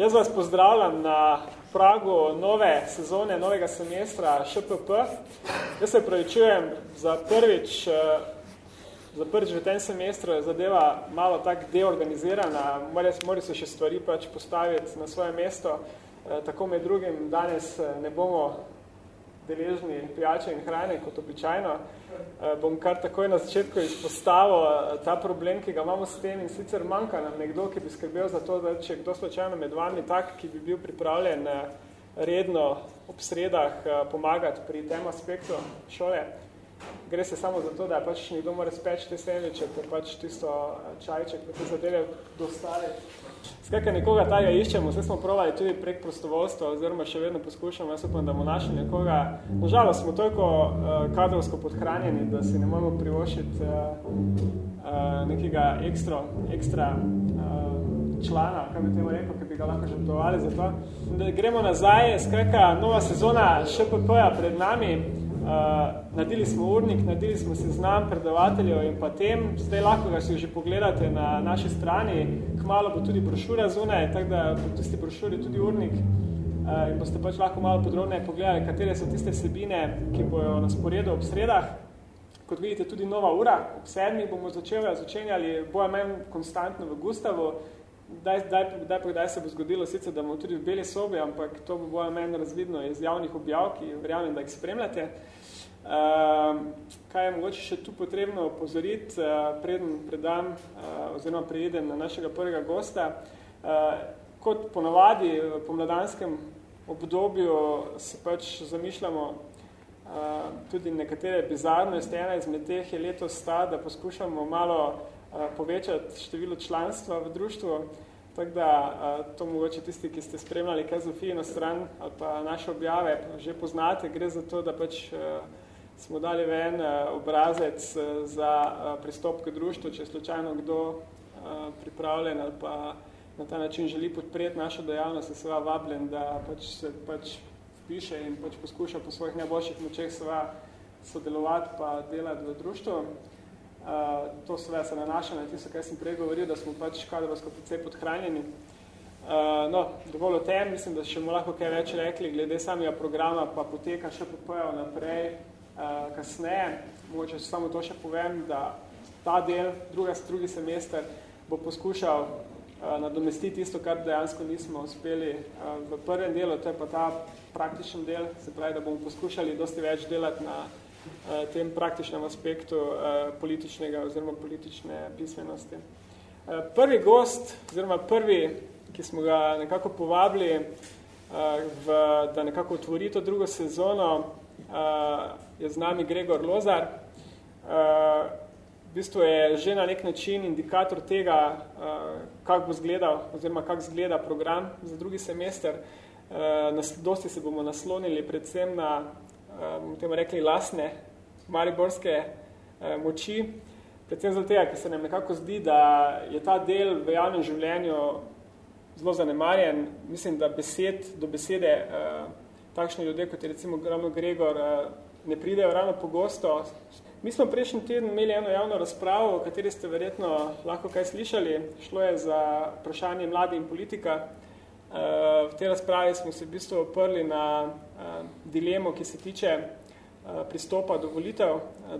Jaz vas pozdravljam na pragu nove sezone, novega semestra ŠPP. Jaz se pravičujem za prvič, eh, za prvič v tem semestru je zadeva malo tak deorganizirana, mora se še stvari pač postaviti na svoje mesto. Eh, tako med drugim danes eh, ne bomo deležni pijače in hrane kot običajno. Eh, bom kar takoj na začetku izpostavil eh, ta problem, ki ga imamo s tem in sicer manjka nam nekdo, ki bi skrbel za to, da če kdo slučajno med vami tak, ki bi bil pripravljen eh, redno ob sredah pomagati pri tem aspektu šole. Gre se samo za to, da pač nekdo mora speči te sendviče, pa pač tisto čajček, pa te zadeve dostaviti Skratka, nekoga tajega iščemo, vse smo provali tudi prek prostovoljstva, oziroma še vedno poskušamo, jaz upam, da bomo našli nekoga. Nažalost smo toliko uh, kadrovsko podhranjeni, da si ne moramo privošiti uh, uh, nekega ekstra, ekstra uh, člana, kaj bi temu rekel, ki bi ga lahko žrtovali za to. Da gremo nazaj, skratka, nova sezona ŠPP-ja pred nami, Uh, naredili smo urnik, naredili smo seznam predavateljev in pa tem, zdaj lahko ga si že pogledate na naši strani, kmalo bo tudi brošura zunaj, tako da bo tisti brošuri tudi urnik. Uh, in boste pač lahko malo podrobneje pogledali, katere so tiste sebine, ki bojo na sporedu ob sredah. Kot vidite, tudi nova ura, ob sedmih bomo začeli, začenjali, bojo menj konstantno v Gustavu, Daj, daj, daj, daj se bo zgodilo sicer, da bomo tudi v beli sobi, ampak to bo bojo meni razvidno iz javnih objav, ki verjamem, da jih spremljate. Uh, kaj je mogoče še tu potrebno opozoriti, uh, preden predam uh, oziroma prijedem na našega prvega gosta. Uh, kot ponavadi v pomladanskem obdobju se pač zamišljamo tudi nekatere bizarnosti. Ena izmed teh je letos ta, da poskušamo malo povečati število članstva v društvu. Tako da uh, to mogoče tisti, ki ste spremljali kaj Zofijino stran ali pa naše objave, že poznate, gre za to, da pač uh, smo dali ven obrazec za pristop k društvu, če je slučajno kdo pripravljen ali pa na ta način želi podpreti našo dejavnost, je seva vabljen, da pač se pač piše in pač poskuša po svojih najboljših močeh seva sodelovati pa delati v društvu. Uh, to seveda se nanaša na tisto, kaj sem prej govoril, da smo pač kadrovsko precej podhranjeni. Uh, no, dovolj o tem, mislim, da še bomo lahko kaj več rekli, glede samega programa, pa poteka še popojev naprej, uh, kasneje. Mogoče samo to še povem, da ta del, druga, drugi semester, bo poskušal uh, nadomestiti tisto, kar dejansko nismo uspeli uh, v prvem delu, to je pa ta praktičen del, se pravi, da bomo poskušali dosti več delati na tem praktičnem aspektu uh, političnega oziroma politične pismenosti. Uh, prvi gost, oziroma prvi, ki smo ga nekako povabili, v, da nekako otvori to drugo sezono, je z nami Gregor Lozar. V bistvu je že na nek način indikator tega, kak bo zgledal, oziroma kak zgleda program za drugi semester. Dosti se bomo naslonili predvsem na, uh, bomo temu rekli, lasne mariborske uh, moči, predvsem zato ker se nam nekako zdi, da je ta del v javnem življenju zelo zanemarjen. Mislim, da besed, do besede uh, takšni ljudje, kot je recimo Gramo Gregor, eh, ne pridejo ravno pogosto. Mi smo prejšnji teden imeli eno javno razpravo, o kateri ste verjetno lahko kaj slišali. Šlo je za vprašanje mladi in politika. Eh, v tej razpravi smo se v bistvu oprli na eh, dilemo, ki se tiče pristopa do volitev,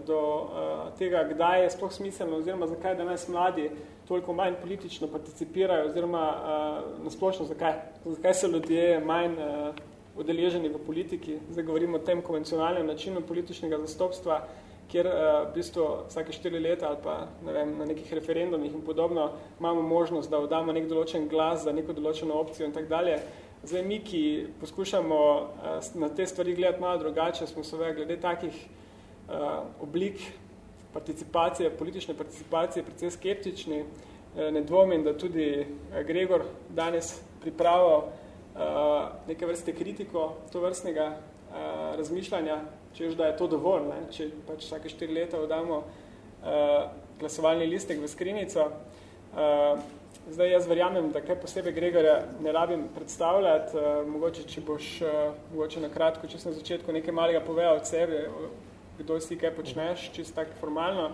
do tega, kdaj je sploh smiselno oziroma zakaj danes mladi toliko manj politično participirajo oziroma nasplošno zakaj, zakaj so ljudje manj udeleženi v politiki. Zdaj govorimo o tem konvencionalnem načinu političnega zastopstva, kjer uh, v bistvu vsake štiri leta ali pa ne vem, na nekih referendumih in podobno imamo možnost, da vdamo nek določen glas za neko določeno opcijo in tak dalje. Zdaj mi, ki poskušamo uh, na te stvari gledati malo drugače, smo se glede takih uh, oblik participacije, politične participacije precej skeptični. Ne dvomim, da tudi Gregor danes pripravil uh, neke vrste kritiko to vrstnega uh, razmišljanja, češ da je to dovolj, ne? če pač vsake štiri leta vdamo uh, glasovalni listek v skrinico. Uh, zdaj jaz verjamem, da kaj posebej Gregorja ne rabim predstavljati, uh, mogoče, če boš uh, mogoče na kratko, če sem na začetku nekaj malega povedal od sebe, kdo si kaj počneš, čisto tako formalno.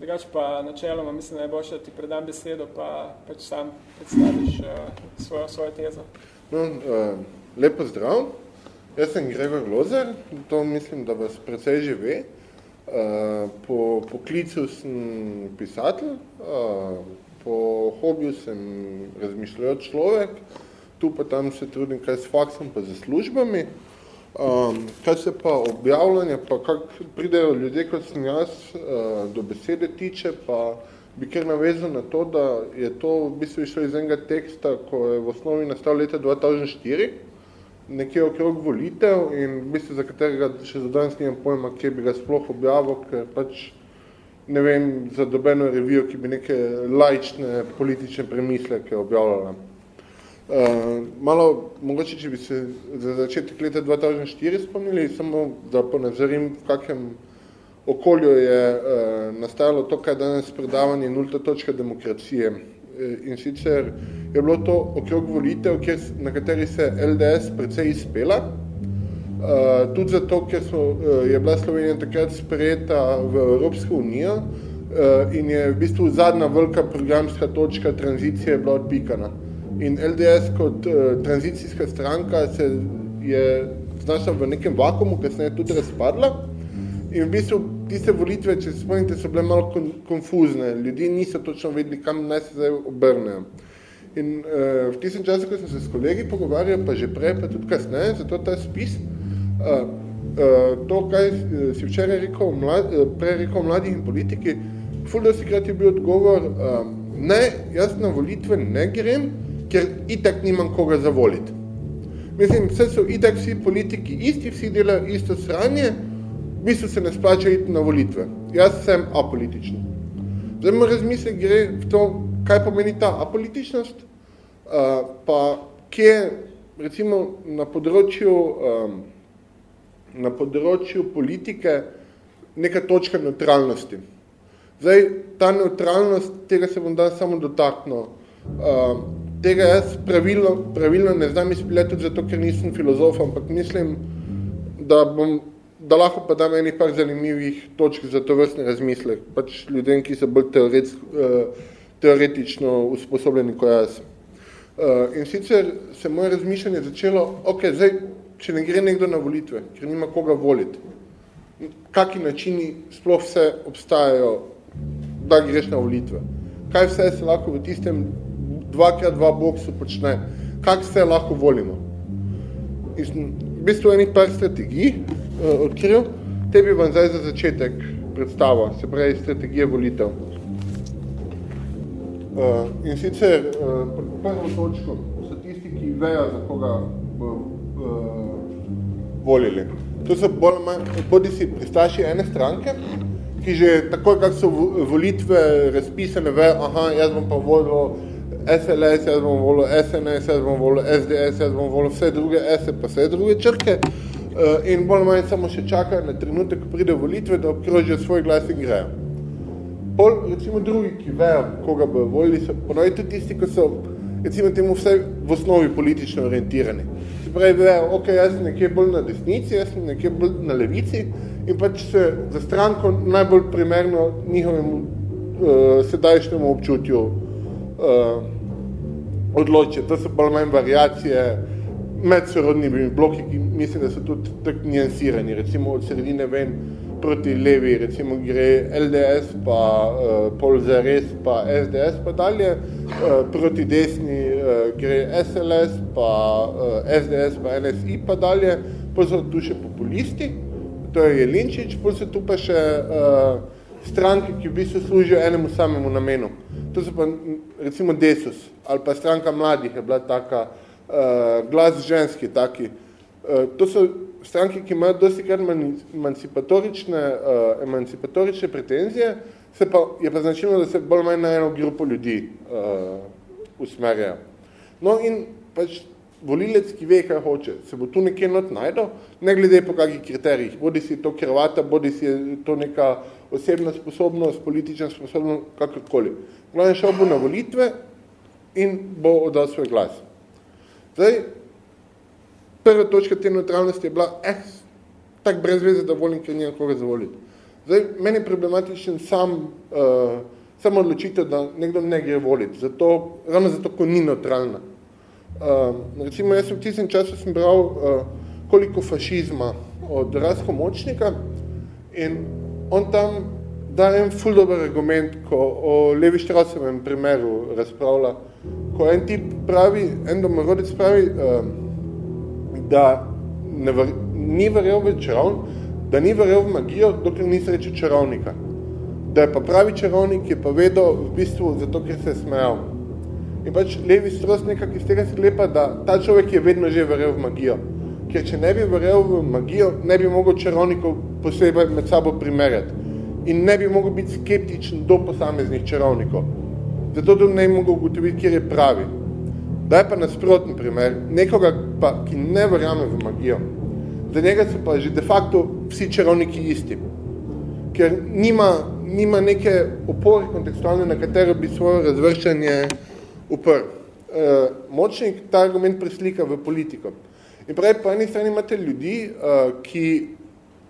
Drugač pa načeloma mislim, da je boljše, da ti predam besedo, pa pač sam predstaviš uh, svojo, svojo tezo. No, uh, lepo zdrav. Jaz sem Gregor Lozer, to mislim, da vas precej že ve. Uh, po poklicu sem pisatelj, uh, po hobiju sem razmišljajoč človek, tu pa tam se trudim kaj s faksom pa za službami. Um, kaj se pa objavljanja, pa kak pridejo ljudje, kot sem jaz, uh, do besede tiče, pa bi kar navezal na to, da je to v bistvu išlo iz enega teksta, ko je v osnovi nastal leta 2004, nekje okrog volitev in v bistvu za katerega še za danes nimam pojma, kje bi ga sploh objavil, ker pač ne vem za dobeno revijo, ki bi neke laične politične premisleke objavljala. Uh, malo, mogoče, če bi se za začetek leta 2004 spomnili, samo da ponazorim, v kakem okolju je uh, nastajalo to, kaj danes predavanje nulta točka demokracije. Uh, in sicer je bilo to okrog volitev, kjer, na kateri se LDS precej izpela, uh, tudi zato, ker so, uh, je bila Slovenija takrat sprejeta v Evropsko unijo uh, in je v bistvu zadnja velika programska točka tranzicije bila odpikana. In LDS kot uh, tranzicijska stranka se je znašla v nekem vakumu, kasneje tudi razpadla. In v bistvu tiste volitve, če se spomnite, so bile malo kon konfuzne. Ljudje niso točno vedeli, kam naj se zdaj obrnejo. In uh, v tistem času, ko sem se s kolegi pogovarjal, pa že prej, pa tudi kasneje, zato ta spis, uh, uh, to, kaj si včeraj rekel, mlad, prej rekel mladih in politiki, ful dosti krat je bil odgovor, uh, ne, jaz na volitve ne grem, ker itak nimam koga zavoliti. Mislim, vse so itak vsi politiki isti, vsi delajo isto sranje, v bistvu se ne splača iti na volitve. Jaz sem apolitičen. Zdaj moj razmislek gre v to, kaj pomeni ta apolitičnost, uh, pa kje recimo na področju, um, na področju politike neka točka neutralnosti. Zdaj, ta neutralnost, tega se bom dan samo dotaknil. Uh, tega jaz pravilno, pravilno ne znam izpeljati tudi zato, ker nisem filozof, ampak mislim, da, bom, da lahko pa dam enih par zanimivih točk za to vrstne razmisle, pač ljudem, ki so bolj teoret, uh, teoretično usposobljeni kot jaz. Uh, in sicer se moje razmišljanje začelo, ok, zdaj, če ne gre nekdo na volitve, ker nima koga voliti, kaki načini sploh vse obstajajo, da greš na volitve? Kaj vse se lahko v tistem dvakrat dva boksu počne, kak se lahko volimo. In v bistvu enih par strategij odkril, te bi vam zdaj za začetek predstavo, se pravi strategije volitev. Uh, in sicer uh, prvo točko so tisti, ki vejo, za koga bo uh, volili. To so bolj manj, bodi si pristaši ene stranke, ki že takoj, kak so volitve razpisane, vejo, aha, jaz bom pa volil SLS, jaz bom volil SNS, jaz bom volil SDS, jaz bom volil vse druge S, pa vse druge črke uh, in bolj manj samo še čakajo na trenutek, ko pride volitve, da obkrožijo svoj glas in grejo. Pol, recimo drugi, ki vejo, koga bo volili, so ponovi tudi tisti, ko so, recimo temu vse v osnovi politično orientirani. Se pravi, vejo, ok, jaz sem nekje bolj na desnici, jaz sem nekje bolj na levici in pač se za stranko najbolj primerno njihovemu uh, sedajšnjemu občutju uh, odločijo. To so bolj manj variacije med sorodnimi bloki, ki mislim, da so tudi tako njansirani. Recimo od sredine ven proti levi, recimo gre LDS, pa uh, pol za res, pa SDS, pa dalje. Uh, proti desni uh, gre SLS, pa uh, SDS, pa NSI, pa dalje. Pa so tu še populisti, to je Jelinčič, pa so tu pa še uh, stranke, ki v bistvu služijo enemu samemu namenu. To so pa recimo Desus ali pa stranka mladih je bila taka, uh, glas ženski taki. Uh, to so stranke, ki imajo dosti krat emancipatorične, uh, emancipatorične pretenzije, se pa, je pa značilno, da se bolj manj na eno grupo ljudi uh, usmerjajo. No in pač volilec, ki ve, kaj hoče, se bo tu nekje not najdel, ne glede po kakih kriterijih, bodi si to kravata, bodi si to neka osebna sposobnost, politična sposobnost, kakorkoli. Glavno šel bo na volitve in bo oddal svoj glas. Zdaj, prva točka te neutralnosti je bila, eh, tak brez veze, da volim, ker nijem koga zavoliti. Zdaj, meni je problematičen sam, uh, samo odločitev, da nekdo ne gre voliti, zato, ravno zato, ko ni neutralna. Uh, recimo, jaz v tistem času sem bral uh, koliko fašizma od Rasko Močnika in on tam da en ful dober argument, ko o Levi Štrasovem primeru razpravlja, ko en tip pravi, en domorodec pravi, uh, da ne ver, ni verjel v čarovn, da ni verjel v magijo, dokler ni srečil čarovnika. Da je pa pravi čarovnik, je pa vedel v bistvu zato, ker se je smejal. In pač Levi Strauss nekak iz tega sklepa, da ta človek je vedno že verjel v magijo. Ker če ne bi verjel v magijo, ne bi mogel čarovnikov posebej med sabo primerjati. In ne bi mogel biti skeptičen do posameznih čarovnikov. Zato tudi ne mogel ugotoviti, kjer je pravi. Da je pa nasprotni primer, nekoga pa, ki ne verjame v magijo, za njega so pa že de facto vsi čarovniki isti, ker nima, nima neke opore kontekstualne, na katero bi svoje razvrščanje uprl. E, močnik ta argument preslika v politiko. In pravi, po eni strani imate ljudi, e, ki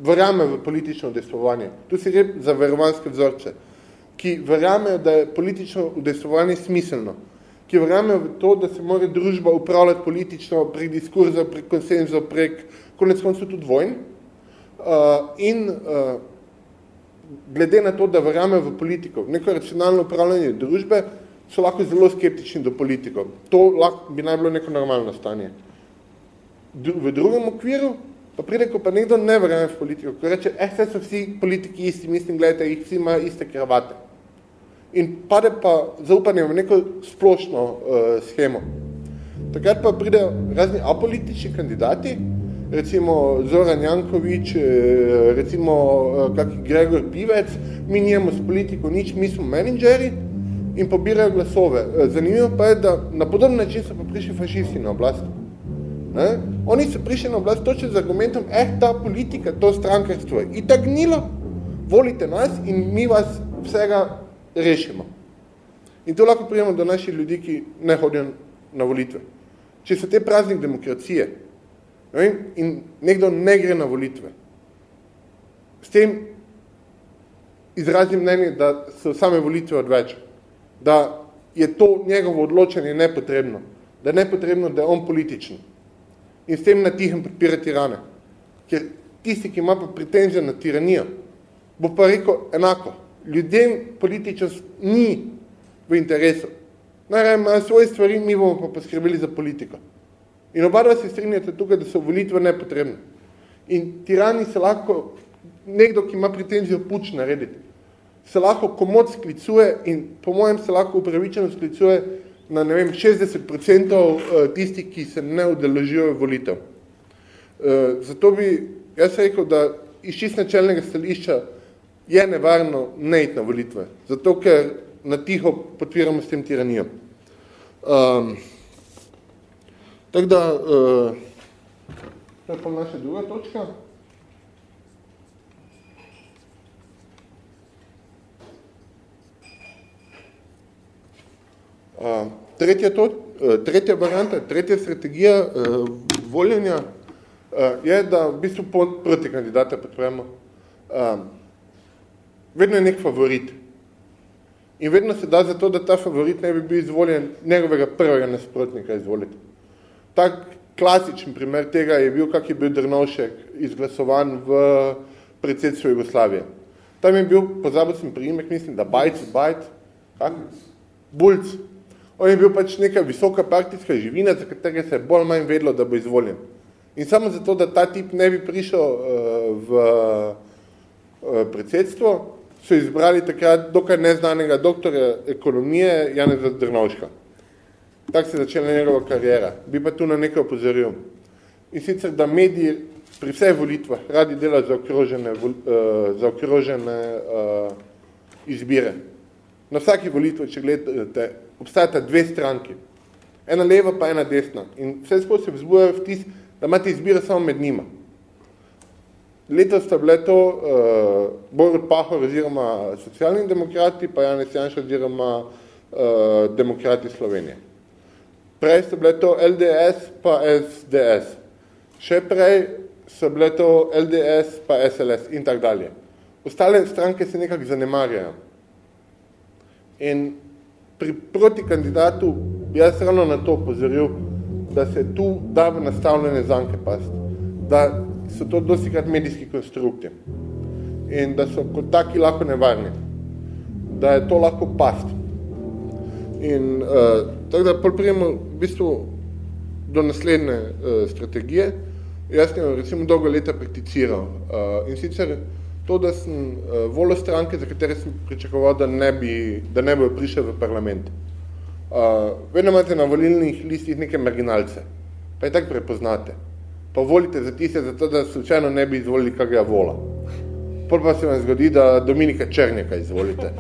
verjame v politično udejstvovanje. Tu se gre za verovanske vzorce, ki verjamejo, da je politično udejstvovanje smiselno ki verjamejo v to, da se mora družba upravljati politično prek diskurza, prek konsenzov, prek konec koncev tudi vojn. Uh, in uh, glede na to, da verjamejo v politiko, neko racionalno upravljanje družbe, so lahko zelo skeptični do politikov. To lahko bi naj bilo neko normalno stanje. V drugem okviru pa pride, ko pa nekdo ne verjame v politiko, ko reče, eh, so vsi politiki isti, mislim, gledajte, jih vsi imajo iste kravate in pade pa zaupanje v neko splošno uh, schemo. Takrat pa pride razni apolitični kandidati, recimo Zoran Jankovič, eh, recimo uh, kak Gregor Pivec, mi nijemo s politiko nič, mi smo menedžeri in pobirajo glasove. Zanimivo pa je, da na podoben način so pa prišli fašisti na oblast. Ne? Oni so prišli na oblast točno z argumentom, eh, ta politika, to strankarstvo je itak gnilo, volite nas in mi vas vsega rešimo. In to lahko prijemo do naših ljudi, ki ne hodijo na volitve. Če so te praznik demokracije ne, in nekdo ne gre na volitve, s tem izrazim mnenje, da so same volitve odveč, da je to njegovo odločanje nepotrebno, da je nepotrebno, da je on političen in s tem na tihem podpira tirane. Ker tisti, ki ima pa pretenzijo na tiranijo, bo pa rekel enako, ljudem političnost ni v interesu. Najraje imajo svoje stvari, mi bomo pa poskrbeli za politiko. In oba dva se strinjate tukaj, da so volitve nepotrebne. In tirani se lahko, nekdo, ki ima pretenzijo puč narediti, se lahko komod sklicuje in po mojem se lahko upravičeno sklicuje na ne vem, 60% eh, tistih, ki se ne udeležijo volitev. Eh, zato bi jaz rekel, da iz čist načelnega stališča je nevarno ne iti na volitve, zato ker na tiho podpiramo s tem tiranijo. Um, tako da, uh, to je pa naša druga točka. Uh, tretja, to, uh, tretja varianta, tretja strategija uh, voljenja uh, je, da v bistvu proti kandidata podpremo. Um, vedno je nek favorit. In vedno se da za to, da ta favorit ne bi bil izvoljen njegovega prvega nasprotnika izvoliti. Tak klasičen primer tega je bil, kak je bil Drnovšek izglasovan v predsedstvu Jugoslavije. Tam je bil, pozabil sem priimek, mislim, da Bajc, Bajc, kak? Bulc. On je bil pač neka visoka partijska živina, za katerega se je bolj manj vedlo, da bo izvoljen. In samo zato, da ta tip ne bi prišel uh, v uh, predsedstvo, so izbrali takrat dokaj neznanega doktorja ekonomije Janeza Drnovška. Tak se je začela njegova karijera. Bi pa tu na nekaj opozoril. In sicer, da mediji pri vseh volitvah radi delajo za okrožene, uh, za okrožene uh, izbire. Na vsaki volitvi, če gledate, obstajata dve stranki. Ena leva pa ena desna. In vse skozi se vzbujajo vtis, da imate izbire samo med njima. Letos sta bile to uh, Borut Pahor oziroma socialni demokrati, pa Janez Janša oziroma uh, demokrati Slovenije. Prej so bile to LDS pa SDS. Še prej so bile to LDS pa SLS in tak dalje. ostale stranke se nekako zanemarjajo. In pri proti kandidatu bi jaz ravno na to pozoril, da se tu da v nastavljene zanke past, da so to dosti krat medijski konstrukti in da so kot taki lahko nevarni, da je to lahko past. In uh, tako da pol prijemo v bistvu do naslednje uh, strategije, jaz sem recimo dolgo leta prakticiral uh, in sicer to, da sem uh, volil stranke, za katere sem pričakoval, da ne bi, da ne bi prišel v parlament. Uh, vedno imate na volilnih listih neke marginalce, pa je tako prepoznate. Pa volite za tiste, zato da slučajno ne bi izvolili kakega vola. Pol pa se vam zgodi, da Dominika Černjaka izvolite.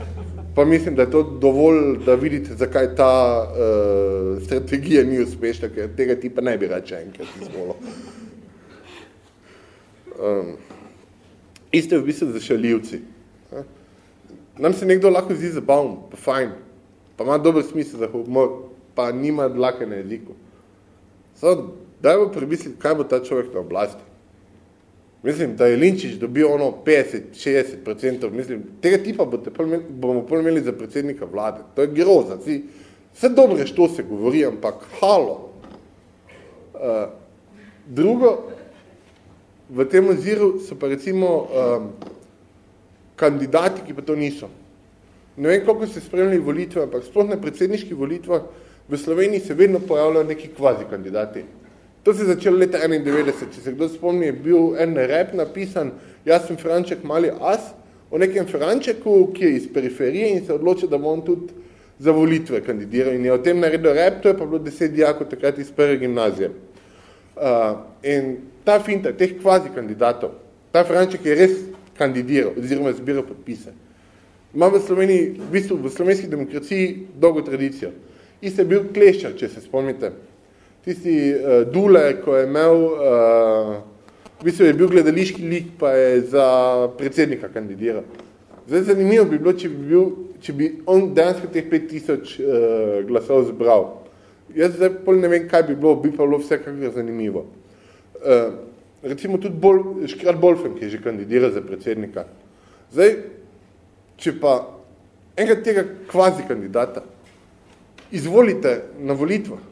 Pa mislim, da je to dovolj, da vidite, zakaj ta uh, strategija ni uspešna, ker tega tipa ne bi rače enkrat izvolil. Um, iste v bistvu zašaljivci. Nam se nekdo lahko zdi zabavn, pa fajn, pa ima dober smisel za humor, pa nima dlake na jeziku. Samo, daj bo premisliti, kaj bo ta človek na oblasti. Mislim, da je Linčič dobil ono 50-60%, mislim, tega tipa bote bomo pol imeli za predsednika vlade. To je groza. Si, vse dobro, što se govori, ampak halo. Uh, drugo, v tem oziru so pa recimo um, kandidati, ki pa to niso. Ne vem, koliko ste spremljali volitve, ampak sploh na predsedniški volitvah v Sloveniji se vedno pojavljajo neki kvazi kandidati. To se je začelo leta 91, če se kdo spomni, je bil en rep napisan, jaz sem Franček mali as, o nekem Frančeku, ki je iz periferije in se odločil, da bo on tudi za volitve kandidiral in je o tem naredil rep, to je pa bilo deset dijakov takrat iz prve gimnazije. Uh, in ta finta, teh kvazi kandidatov, ta Franček je res kandidiral, oziroma zbiral podpise. Ima v Sloveniji, v bistvu v slovenski demokraciji dolgo tradicijo. Isto je bil Kleščar, če se spomnite. Tisti uh, Dule, ko je imel, uh, v bistvu je bil gledališki lik, pa je za predsednika kandidiral. Zdaj zanimivo bi bilo, če bi, bil, če bi on dejansko teh 5000 uh, glasov zbral. Jaz zdaj pol ne vem, kaj bi bilo, bi pa bilo vsekakor zanimivo. Uh, recimo tudi bolj, Škrat Bolfen, ki je že kandidiral za predsednika. Zdaj, če pa enkrat tega kvazi kandidata izvolite na volitvah,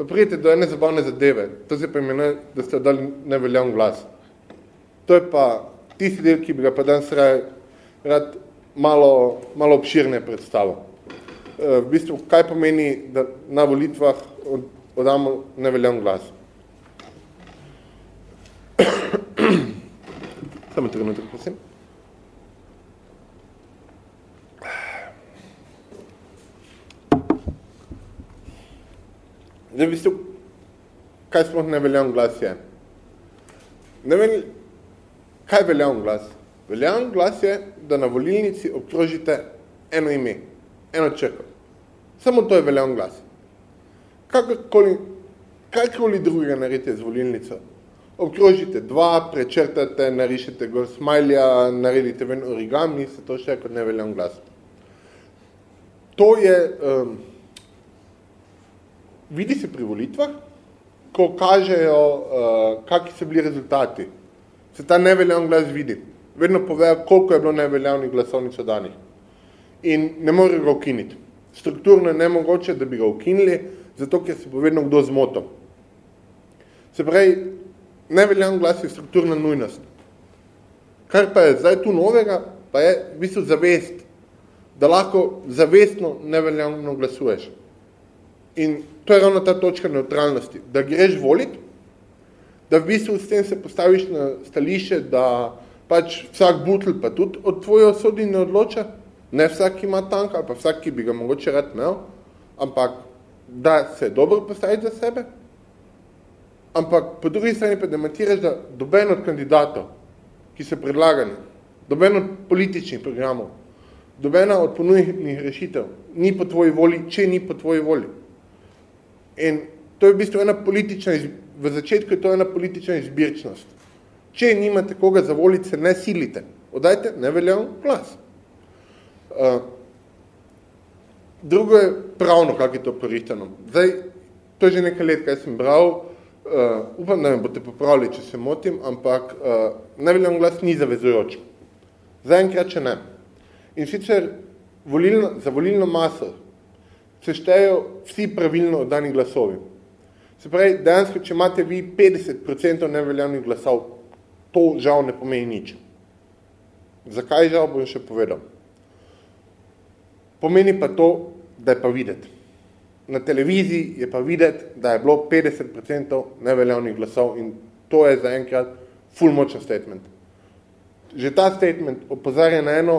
pa prijete do ene zabavne zadeve, to se pa imenuje, da ste dali neveljavn glas. To je pa tisti del, ki bi ga pa danes rad, rad malo, malo obširne predstavil. V bistvu, kaj pomeni, da na volitvah od, odamo neveljavn glas. Samo trenutek, prosim. Zdaj, v bistvu, kaj sploh neveljavn glas je? Ne vem, kaj je veljavn glas? Veljavn glas je, da na volilnici obkrožite eno ime, eno črko. Samo to je veljavn glas. Kakorkoli, kakorkoli drugega naredite z volilnico, obkrožite dva, prečrtate, narišete gor smajlja, naredite ven origami, se to še kot neveljavn glas. To je, um, vidi se pri volitvah, ko kažejo, uh, kakvi so bili rezultati. Se ta neveljavn glas vidi. Vedno povejo, koliko je bilo neveljavnih glasovnic danih. In ne more ga ukiniti. Strukturno je nemogoče, da bi ga ukinili, zato ker se bo vedno kdo zmotil. Se pravi, neveljavn glas je strukturna nujnost. Kar pa je zdaj tu novega, pa je v bistvu zavest, da lahko zavestno neveljavno glasuješ. In to je ravno ta točka neutralnosti, da greš voliti, da v bistvu s tem se postaviš na stališče, da pač vsak butl pa tudi od tvoje osodi ne odloča, ne vsak ima tank, ali pa vsak, ki bi ga mogoče rad imel, ampak da se dobro postaviti za sebe, ampak po drugi strani pa dematiraš, da doben od kandidatov, ki so predlagani, doben od političnih programov, dobena od ponujnih rešitev, ni po tvoji voli, če ni po tvoji voli. In to je v bistvu ena politična, v začetku je to ena politična izbirčnost. Če nimate koga za volice, ne silite. Odajte neveljav glas. Uh, drugo je pravno, kak je to porihtano. Zdaj, to je že nekaj let, kaj sem bral, uh, upam, da me boste popravili, če se motim, ampak uh, neveljav glas ni zavezujoč. Zaenkrat, če ne. In sicer volilno, za volilno maso se štejo vsi pravilno oddani glasovi. Se pravi, dejansko, če imate vi 50% neveljavnih glasov, to žal ne pomeni nič. Zakaj žal, bom še povedal. Pomeni pa to, da je pa videti. Na televiziji je pa videti, da je bilo 50% neveljavnih glasov in to je zaenkrat full močen statement. Že ta statement opozarja na eno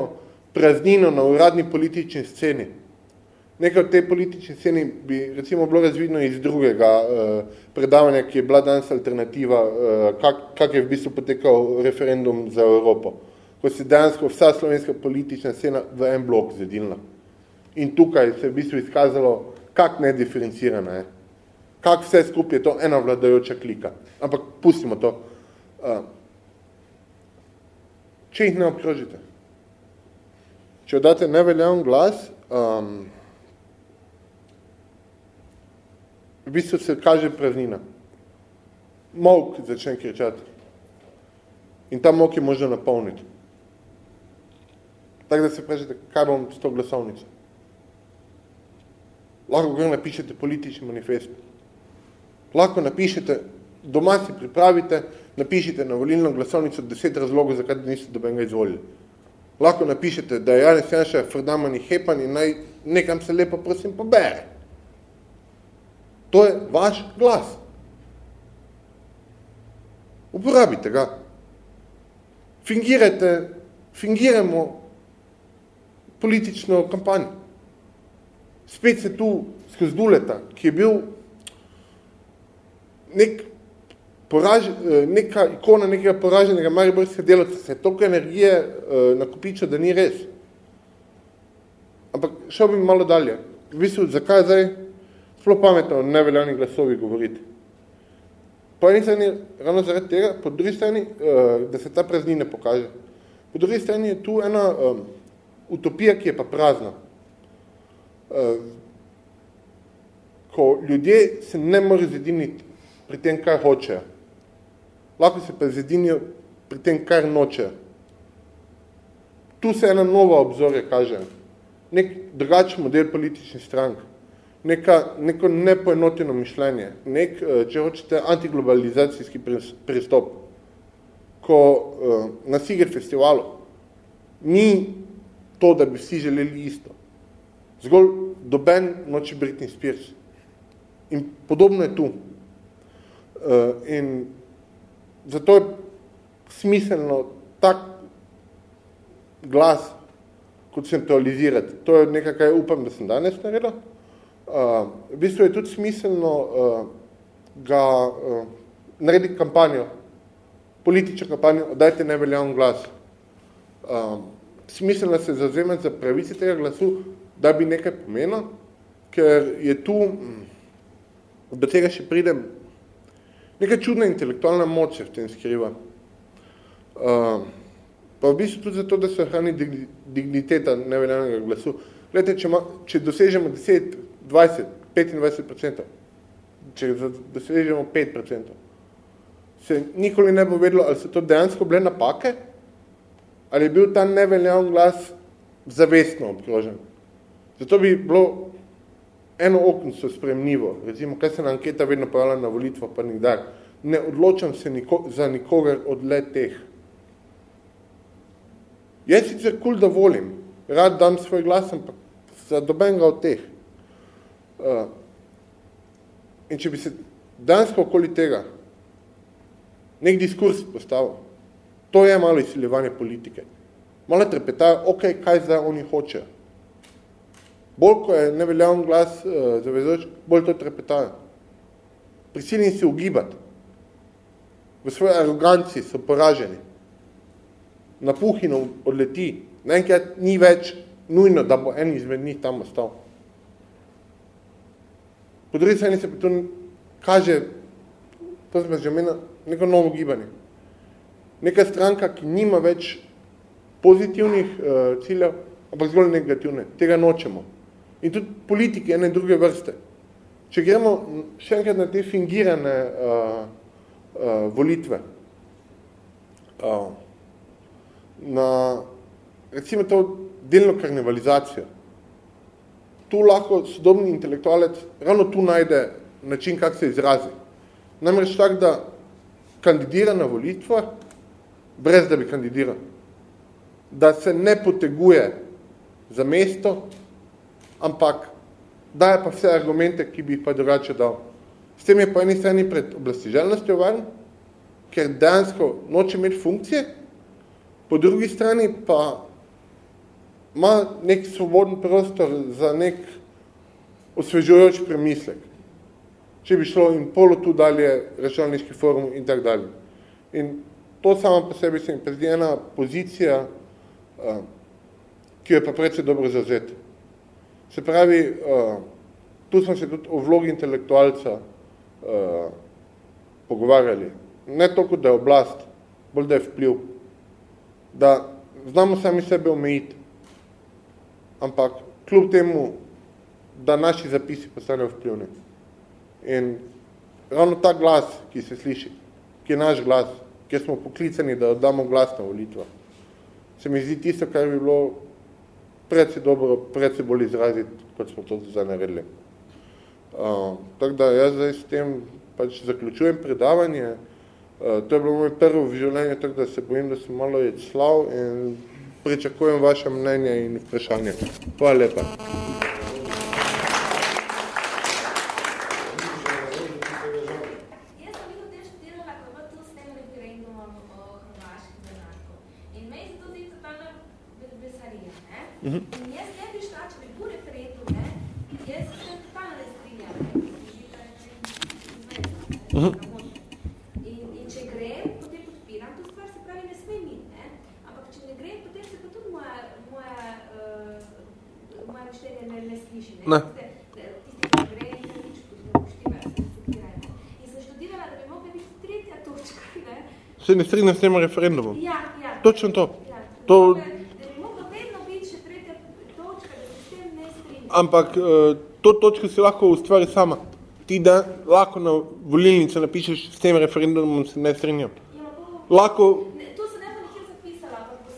praznino na uradni politični sceni, nekaj v tej politični sceni bi recimo bilo razvidno iz drugega uh, predavanja, ki je bila danes alternativa, uh, kak, kak je v bistvu potekal referendum za Evropo, ko se dejansko vsa slovenska politična scena v en blok zedilna. In tukaj se je v bistvu izkazalo, kak nediferencirana je. Kak vse skupaj je to ena vladajoča klika. Ampak pustimo to. Uh, če jih ne obkrožite. Če odate neveljavn glas, um, v bistvu se kaže praznina. Mok začne kričati. In ta mok je možno napolniti. Tako da se prečete, kaj bom s to glasovnico. Lahko ga napišete politični manifest. Lahko napišete, doma si pripravite, napišite na volilno glasovnico deset razlogov, zakaj niste dobenega izvolili. Lahko napišete, da je Janez Janša Ferdamani Hepan in naj nekam se lepo prosim pobere. To je vaš glas. Uporabite ga. Fingirajte, fingiramo politično kampanjo. Spet se tu skozi Duleta, ki je bil nek poraž, neka ikona nekega poraženega mariborskega delovca, se je toliko energije uh, nakopičil, da ni res. Ampak šel bi malo dalje. V bistvu, zakaj zdaj sploh pametno o neveljavnih glasovih govoriti. Po eni strani ravno zaradi tega, po drugi strani, uh, da se ta praznine pokaže. Po drugi strani je tu ena um, utopija, ki je pa prazna. Uh, ko ljudje se ne more zediniti pri tem, kar hočejo. Lahko se pa zedinijo pri tem, kar nočejo. Tu se ena nova obzorja kaže. Nek drugačen model političnih strank neka, neko nepoenoteno mišljenje, nek, eh, če hočete, antiglobalizacijski pristop, ko uh, na Siger festivalu ni to, da bi vsi želeli isto. Zgolj doben noči Britney Spears. In podobno je tu. Uh, in zato je smiselno tak glas konceptualizirati. To je nekaj, kaj upam, da sem danes naredil. Uh, v bistvu je tudi smiselno uh, ga uh, narediti kampanjo, politično kampanjo, dajte neveljavn glas. Uh, smiselno se zazemati za pravice tega glasu, da bi nekaj pomenil, ker je tu, do tega še pridem, neka čudna intelektualna moč se v tem skriva. Uh, pa v bistvu tudi zato, da se hrani digniteta neveljavnega glasu. Glede, če, ma, če dosežemo 10 20, 25%, če dosežemo 5%, se nikoli ne bo vedelo, ali so to dejansko bile napake, ali je bil ta neveljavn glas zavestno obkrožen. Zato bi bilo eno oknico spremljivo, recimo, kaj se na anketa vedno pojavlja na volitvo, pa nikdar, ne odločam se niko, za nikogar od le teh. Jaz sicer kul, da volim, rad dam svoj glas, ampak za dobenega od teh. Uh, in če bi se dansko okoli tega nek diskurs postavil, to je malo izsiljevanje politike. Malo trepetajo, ok, kaj zdaj oni hočejo. Bolj, ko je neveljavn glas uh, zavezoč, bolj to trepetajo. Prisiljeni se ugibati. V svoji aroganci so poraženi. Na puhino odleti. Naenkrat ni več nujno, da bo en izmed njih tam ostal. Po drugi strani se pa to kaže, to sem že omenil, neko novo gibanje. Neka stranka, ki nima več pozitivnih uh, ciljev, ampak zgolj negativne. Tega nočemo. In tudi politiki ene druge vrste. Če gremo še enkrat na te fingirane uh, uh, volitve, uh, na recimo to delno karnevalizacijo. Tu lahko sodobni intelektualec ravno tu najde način, kak se izrazi. Namreč tak, da kandidira na volitva, brez da bi kandidiral. Da se ne poteguje za mesto, ampak daje pa vse argumente, ki bi jih pa drugače dal. S tem je po eni strani pred oblasti želnostjo varen, ker dejansko noče imeti funkcije, po drugi strani pa ima nek svoboden prostor za nek osvežujoč premislek. Če bi šlo in polo tu dalje računalniški forum in tak dalje. In to samo po sebi se mi prezdi ena pozicija, uh, ki je pa predvsej dobro zazeti. Se pravi, uh, tu smo se tudi o vlogi intelektualca uh, pogovarjali. Ne toliko, da je oblast, bolj da je vpliv. Da znamo sami sebe omejiti. Ampak kljub temu, da naši zapisi postanejo vplivni. In ravno ta glas, ki se sliši, ki je naš glas, ki smo poklicani, da oddamo glas na volitva, se mi zdi tisto, kar bi bilo predvsej dobro, predvsej bolj izraziti, kot smo to zdaj naredili. Uh, tako da jaz zdaj s tem pač zaključujem predavanje. Uh, to je bilo moj prvo v življenju, tako da se bojim, da sem malo je slav in pričakujem vaše mnenje in vprašanje. Hvala lepa. Mm -hmm. In jaz ne bi šla, če bi bil referendum, ne, jaz se totalno ne strinjam. Uh -huh. in, in če grem, potem podpiram to stvar, se pravi, ne sme mi, ne. Ampak če ne grem, potem se pa tudi moja, moja, uh, moja mišljenje ne, ne sliši. Ne. ne. Tisti, ki gre, ne nič poštiva, In sem študirala, da bi mogla biti tretja točka, ne. Se ne strinjam s tem referendumom? Ja, ja. Točno to. Ja. To, ampak uh, to točko si lahko ustvari sama. Ti da lahko na volilnico napišeš s tem referendumom, se ne strinjam. Lahko... Ne, to se ne bo nekaj zapisala, ampak bo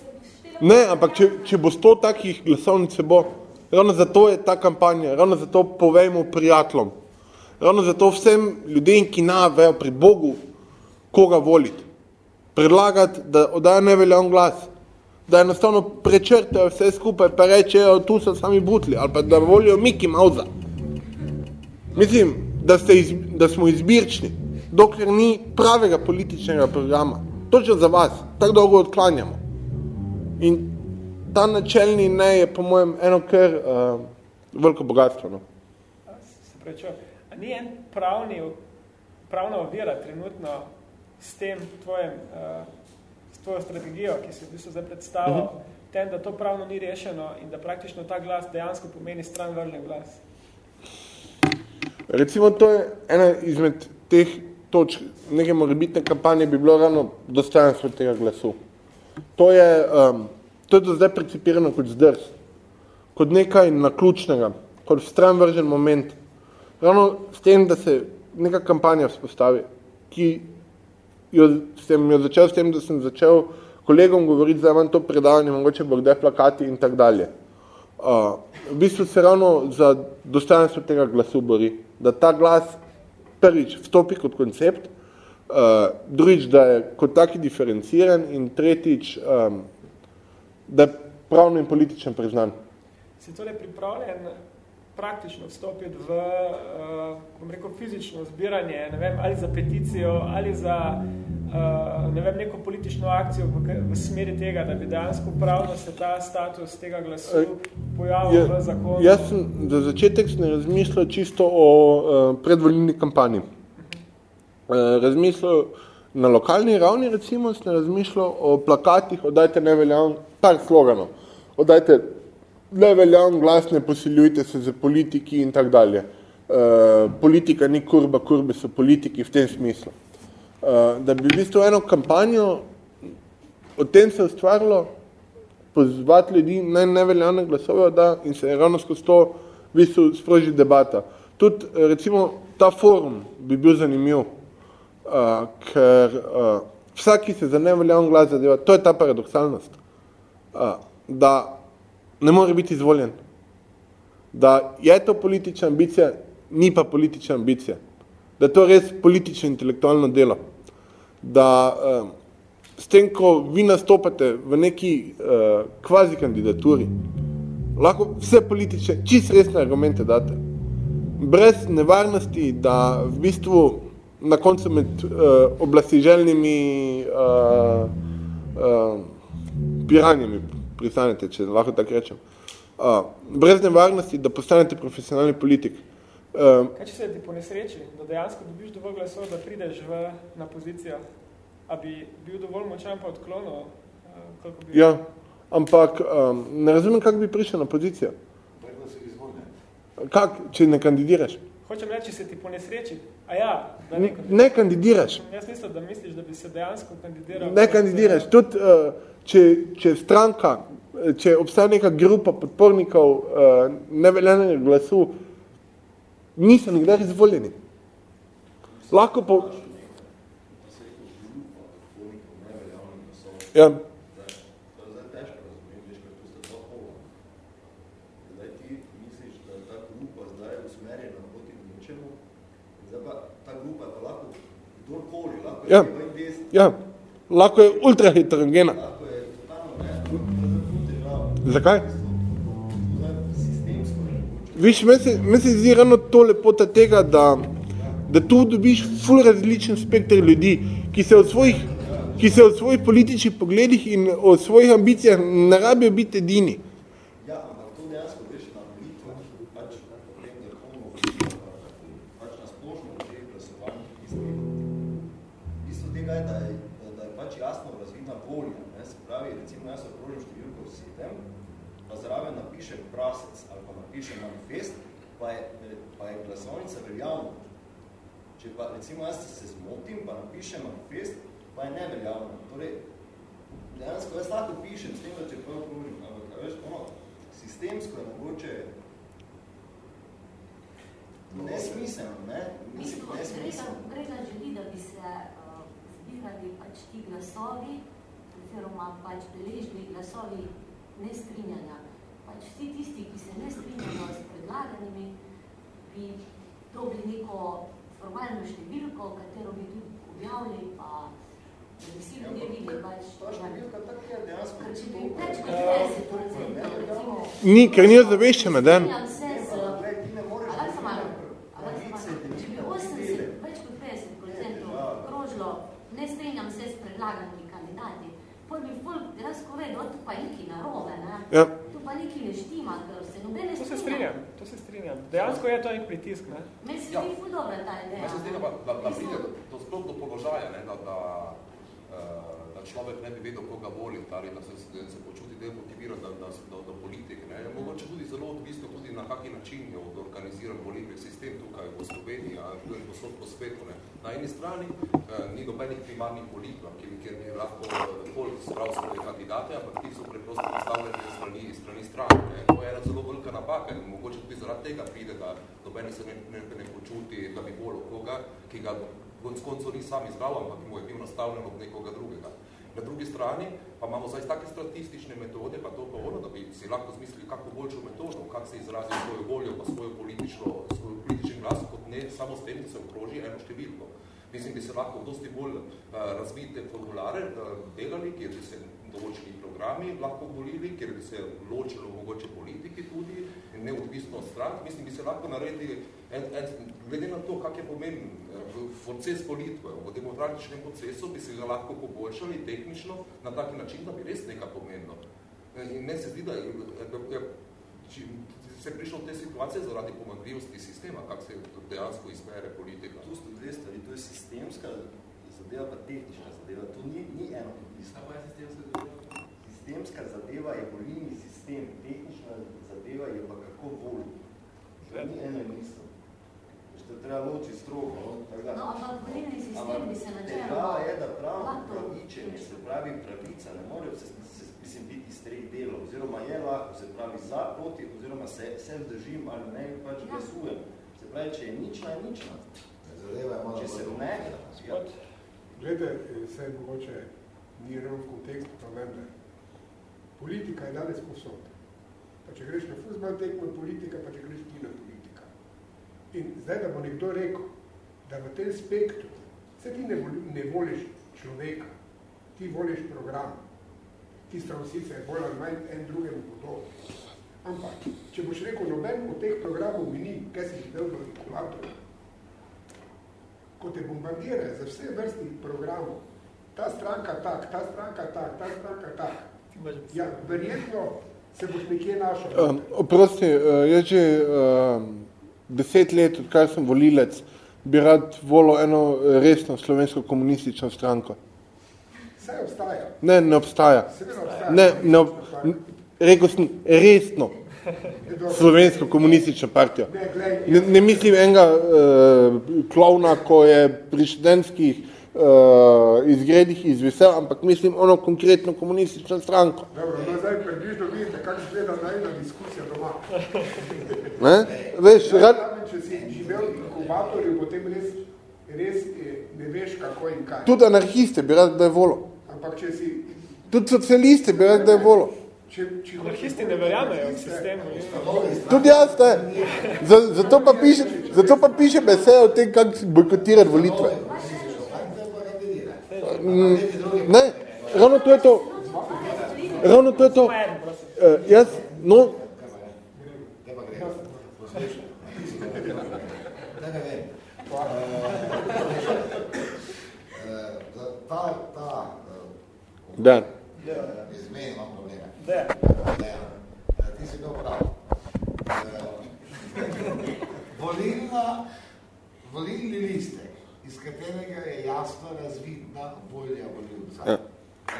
se Ne, ampak če, če bo sto takih glasovnic se bo, ravno zato je ta kampanja, ravno zato povejmo prijateljem, ravno zato vsem ljudem, ki na vejo pri Bogu, koga voliti, predlagati, da oddajo neveljan glas da enostavno prečrtajo vse skupaj, pa rečejo, tu so sami butli, ali pa da volijo Miki Mauza. Mislim, da, ste iz, da smo izbirčni, dokler ni pravega političnega programa. Točno za vas, tako dolgo odklanjamo. In ta načelni ne je, po mojem, eno kar uh, veliko bogatstvo. No? Se prečo, ni en pravni, pravna ovira trenutno s tem tvojem uh, tvojo strategijo, ki se v bistvu zdaj predstavil, uh -huh. tem, da to pravno ni rešeno in da praktično ta glas dejansko pomeni stran vrlen glas? Recimo, to je ena izmed teh točk, neke morebitne kampanje bi bilo ravno dostojanstvo tega glasu. To je, um, to je do zdaj precipirano kot zdrs, kot nekaj naključnega, kot stran vržen moment. Ravno s tem, da se neka kampanja vzpostavi, ki jo, sem jo začel s tem, da sem začel kolegom govoriti, da imam to predavanje, mogoče bo kdaj plakati in tak dalje. Uh, v bistvu se ravno za dostojanstvo tega glasu bori, da ta glas prvič vstopi kot koncept, uh, drugič, da je kot taki diferenciran in tretjič, um, da je pravno in politično priznan. Si torej pripravljen praktično vstopiti v, uh, bom rekel, fizično zbiranje, ne vem, ali za peticijo, ali za uh, ne vem, neko politično akcijo v, v smeri tega, da bi dejansko pravno se ta status tega glasu pojavil ja, v zakonu? Jaz sem za začetek ne razmišljal čisto o uh, predvoljni kampanji. Uh, razmišljal na lokalni ravni, recimo, sem razmišljal o plakatih, oddajte neveljavn, par sloganov, oddajte le veljavn glas, ne posiljujte se za politiki in tak dalje. Uh, politika ni kurba, kurbe so politiki v tem smislu. Uh, da bi v bistvu eno kampanjo o tem se ustvarilo, pozvati ljudi naj neveljavne glasove da in se ravno skozi to v bistvu sproži debata. Tudi recimo ta forum bi bil zanimiv, uh, ker uh, vsaki se za neveljavn glas zadeva, to je ta paradoksalnost. Uh, da ne more biti izvoljen. Da je to politična ambicija, ni pa politična ambicija. Da je to res politično intelektualno delo. Da uh, s tem, ko vi nastopate v neki uh, kvazi kandidaturi, lahko vse politične, čist resne argumente date. Brez nevarnosti, da v bistvu na koncu med uh, oblastiželjnimi uh, uh, piranjami pristanete, če lahko tako rečem. Uh, brez nevarnosti, da postanete profesionalni politik. Uh, Kaj če se ti po nesreči, da dejansko dobiš dovolj glasov, da prideš v, na pozicijo, a bi bil dovolj močan pa odklonil? Uh, bi... Ja, ampak um, ne razumem, kako bi prišel na pozicijo. Kak, če ne kandidiraš? Hočem reči, se ti po nesreči. A ja, da ne, ne kandidiraš. Jaz mislim, da misliš, da bi se dejansko kandidiral. Ne kandidiraš. Tudi, uh, če, če stranka, če obstaja neka grupa podpornikov uh, neveljenega glasu, niso nikdar izvoljeni. Lahko po... Ja. Ja, ja. lahko je ultra heterogena. Zakaj? Viš, meni se zdi ravno to lepota tega, da, da tu dobiš ful različen spektr ljudi, ki se od svojih, ki se od svojih političnih pogledih in od svojih ambicijah ne rabijo biti edini. Recimo jaz se zmotim, pa napišem manifest, pa je neveljavno. Torej, dejansko jaz lahko pišem s tem, da če prav govorim, ampak veš, ono, sistemsko je mogoče nesmiselno, ne? Mislim, nesmiselno. Grega želi, da bi se uh, zbirali pač ti glasovi, oziroma pač beležni glasovi nestrinjanja. Pač vsi tisti, ki se ne strinjajo s predlaganimi, bi dobili neko formalno številko, katero bi tudi objavili, pa vsi ja, ljudje videli, pač... Ta številka tak je dejansko... Ker če bi več kot 50%, recimo... Ni, ker ni ozaveščena, den. Ne strenjam se s predlaganimi kandidati. Pol bi ful, jaz povedal, tu pa neki narobe, ne? Ja. Tu pa neki ne štima, ker se nobene To se strinjam, to se strinjam. Dejansko je to nek pritisk, ne? Meni se zdi ful dobra ta ideja. Meni se zdi, da, da, da pride do sploh do položaja, ne, da, da človek ne bi vedel, koga voli, ali da se, da se počuti del motiviran da, da, da, da politik. Ne. Mogoče tudi zelo odvisno tudi na kaki način je organiziran volilni sistem tukaj v Sloveniji, a tudi posod po svetu. Ne. Na eni strani eh, ni dobenih primarnih volitev, kjer bi lahko pol sprav svoje kandidate, ampak ti so preprosto postavljeni strani, strani stranke. To je ena zelo velika napaka in mogoče tudi zaradi tega pride, da dobeni se ne, ne, ne počuti, da bi volil koga, ki ga konc koncu ni sam izbral, ampak mu je bil nastavljen od nekoga drugega. Na drugi strani pa imamo zdaj take statistične metode, pa to pa ono, da bi si lahko zmislili kako boljšo metodo, kako se izrazi svojo voljo, pa svojo politično, svoj politični glas, kot ne samo s tem, da se okroži eno številko. Mislim, bi se lahko dosti bolj uh, razvite formulare uh, delali, kjer bi se določeni programi lahko volili, kjer bi se ločilo mogoče politiki tudi, neodvisno od strank. Mislim, bi se lahko naredili, en, en, glede na to, kak je pomen proces volitve, v demokratičnem procesu bi se ga lahko poboljšali tehnično na tak način, da bi res nekaj pomenilo. In ne se zdi, da je, je, je, se je prišlo v te situacije zaradi pomagljivosti sistema, kak se dejansko izbere politika. Tu so dve stvari, to je sistemska zadeva, pa tehnična zadeva. To ni, ni eno sistemska Sistemska zadeva je volilni sistem, tehnična zadeva je pa kako voli. To ni eno in isto. Što treba loči strogo. No, no ampak volilni sistem bi se načelo... Težava je, da pravno pravičenje, se pravi pravica, ne more se, se mislim, biti iz treh delov, oziroma je lahko, se pravi za, proti, oziroma se, se vzdržim ali ne, pač ja. glasujem. Se pravi, če je nična, je nična. Zadeva je malo če se ne, ja. Glede, se mogoče ni ravno v kontekstu, pa vendar, politika je danes posod. Pa če greš na fuzbal tekmo politika, pa če greš kino politika. In zdaj, da bo nekdo rekel, da v tem spektru, vse ti ne, ne voliš človeka, ti voliš program, ti vsi se bolj ali manj en drugemu podobni. Ampak, če boš rekel, noben od teh programov mi ni, kaj si videl v inkulatorju, ko te bombardirajo za vse vrsti programov, ta stranka tak, ta stranka tak, ta stranka tak, ja, verjetno se boš nekje našel. Um, oprosti, uh, jaz že uh, deset let, odkar sem volilec, bi rad volil eno resno slovensko komunistično stranko. Obstaja. Ne, ne obstaja. obstaja. Ne, ne ob... Rekel sem resno slovensko komunistično partijo. Ne, ne mislim enega uh, klovna, ko je pri študentskih uh, izgredih izvesel, ampak mislim ono konkretno komunistično stranko. Dobro, no zdaj približno vidite, kako se gleda najna diskusija doma. Ne? Veš, rad... Če si živel v inkubatorju, potem res, res ne veš, kako in kaj. Tudi anarhiste bi rad, da je volo. Ampak če si... Tudi socialiste bi rad, da je volo. Če, če Anarhisti ne verjamejo v sistemu. Tudi jaz, ne. Zato pa piše, zato pa piše besejo o tem, kako bojkotirati volitve. Ne, ravno to je to. Ravno to je to. Uh, jaz, no, Ta, ta, Da. izmeni imam probleme. Da. Da. Ti si bil prav. Volilna, volilni listek, iz katerega je jasno razvidna volja voljivca. Ja.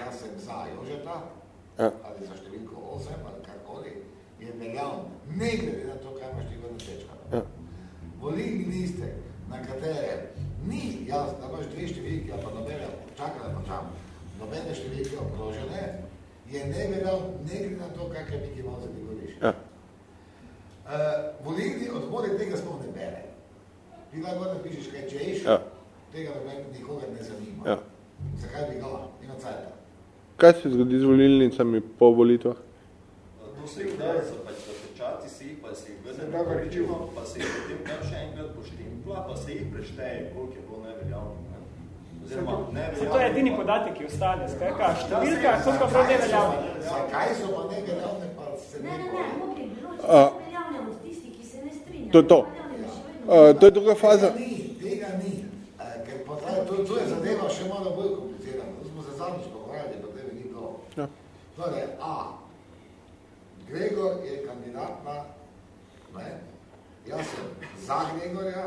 Jaz sem za Jožeta, Ja. ali za številko 8, ali karkoli, je veljavno, ne glede na to, kaj imaš ti v natečka. Ja. Volilni listek, na katerem ni jasno, da imaš dve številke, ali pa nobene, čakaj, da počam, nobene številke obrožene, je neveljal, ne glede na to, kakaj Miki Moze ti godiš. Ja. Uh, volilni odbor tega sploh ne bere. Ti gor napišeš, kaj češ, Ja. tega noben nikogar ne zanima. Ja. Zakaj bi ga? Ima cajta. Kaj se zgodi z volilnicami po volitvah? To se jih da, so pač zapečati si jih, pa se jih vrne na pa se jih potem kar še enkrat poštimpla, pa se jih prešteje, koliko je bilo neveljavno. Ne? So to je edini podatek, ki ostane. Skratka, številka, koliko prav neveljavno. Zakaj so pa neveljavne, pa se Ne, ne, ne, mogli bi ločiti A. veljavne od tistih, ki se ne strinjajo. To je to. Veljavne to je druga faza. Tega ni, ker pa taj, to, to je zadeva še malo bolj komplicirana. To smo se zadnjič pogovarjali, pa tebe ni bilo. Ja. Torej, A. Gregor je kandidat na, ne, jaz sem za Gregorja,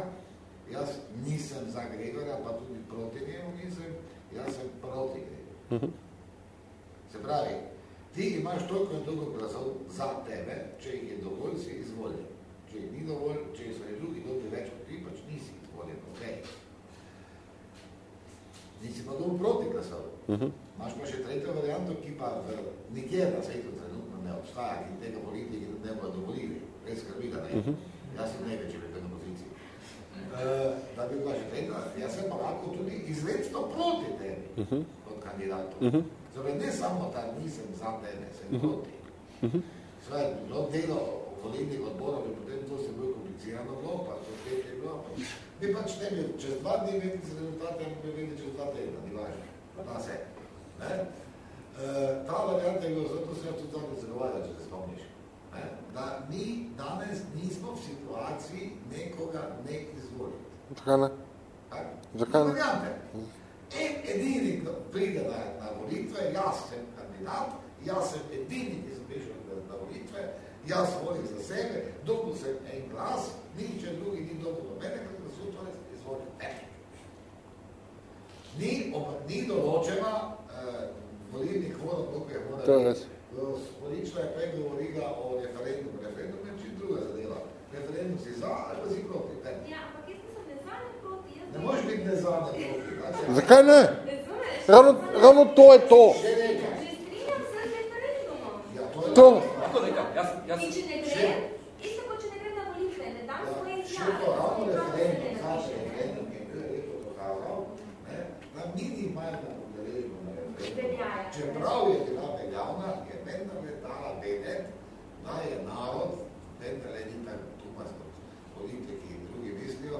jaz nisem za Gregorja, pa tudi proti nisem, jaz sem proti Gregorja. Se pravi, ti imaš toliko in toliko glasov za tebe, če jih je dovolj, si izvoljen. Če jih ni dovolj, če so jih drugi dobri več kot ti, pač nisi izvoljen, ok. Nisi pa dovolj proti glasov. Imaš pa še tretjo varianto, ki pa v nikjer na svetu trenutno ne obstaja, ki tega politiki ne bodo dovolili. Res skrbi, da ne. Jaz sem največji v tej opoziciji. Uh, da bi bila tretja, jaz sem pa lahko tudi izredno proti tebi kot kandidatu. Torej, ne samo, da nisem za tebe, sem proti. Svoje, bilo delo volilnih odborov in potem to se bolj komplicirano bilo, pa to je bilo. Pa, mi pač ne bi, čez dva dni vedeli z rezultate, bi vedeli čez dva tedna, ni važno. Da se. Ne? E, ta varianta je bilo, zato se jaz tudi zadnje zagovarjal, če se spomniš. Ne? Da mi danes nismo v situaciji nekoga nek. Zakaj ne? Ne? Zakaj ne? En edini, ki pride na, na volitve, jaz sem kandidat, jaz sem edini, ki sem prišel na, na volitve, jaz volim za sebe, dobil sem en glas, niče drugi ni dobil nobenega glasu, torej izvolim mene. Ni, ob, ni določena eh, volilni kvorum, koliko je mora To je res. Gospodična je prej govorila o referendumu. Referendum je čim druga zadeva. Referendum si za ali pa si proti. Ne, Ja, ampak jaz nisem ne za, ne proti. Jaz ne moreš biti ne za, ne proti. Znači, Zakaj ne? Ravno, ravno to je to. Ja, to je To. Nekaj, jaz, jaz, In če ne grem, isto kot če ne grem na volitve, ne dam Ja, svoje še to ravno referendum, znači referendum, ki je bil lepo dokazal, ne, da minimalna udeležba na referendum, čeprav je bila veljavna, je vendarle dala vedeti, da je narod, vendarle ni tako tumas kot politiki in drugi mislijo,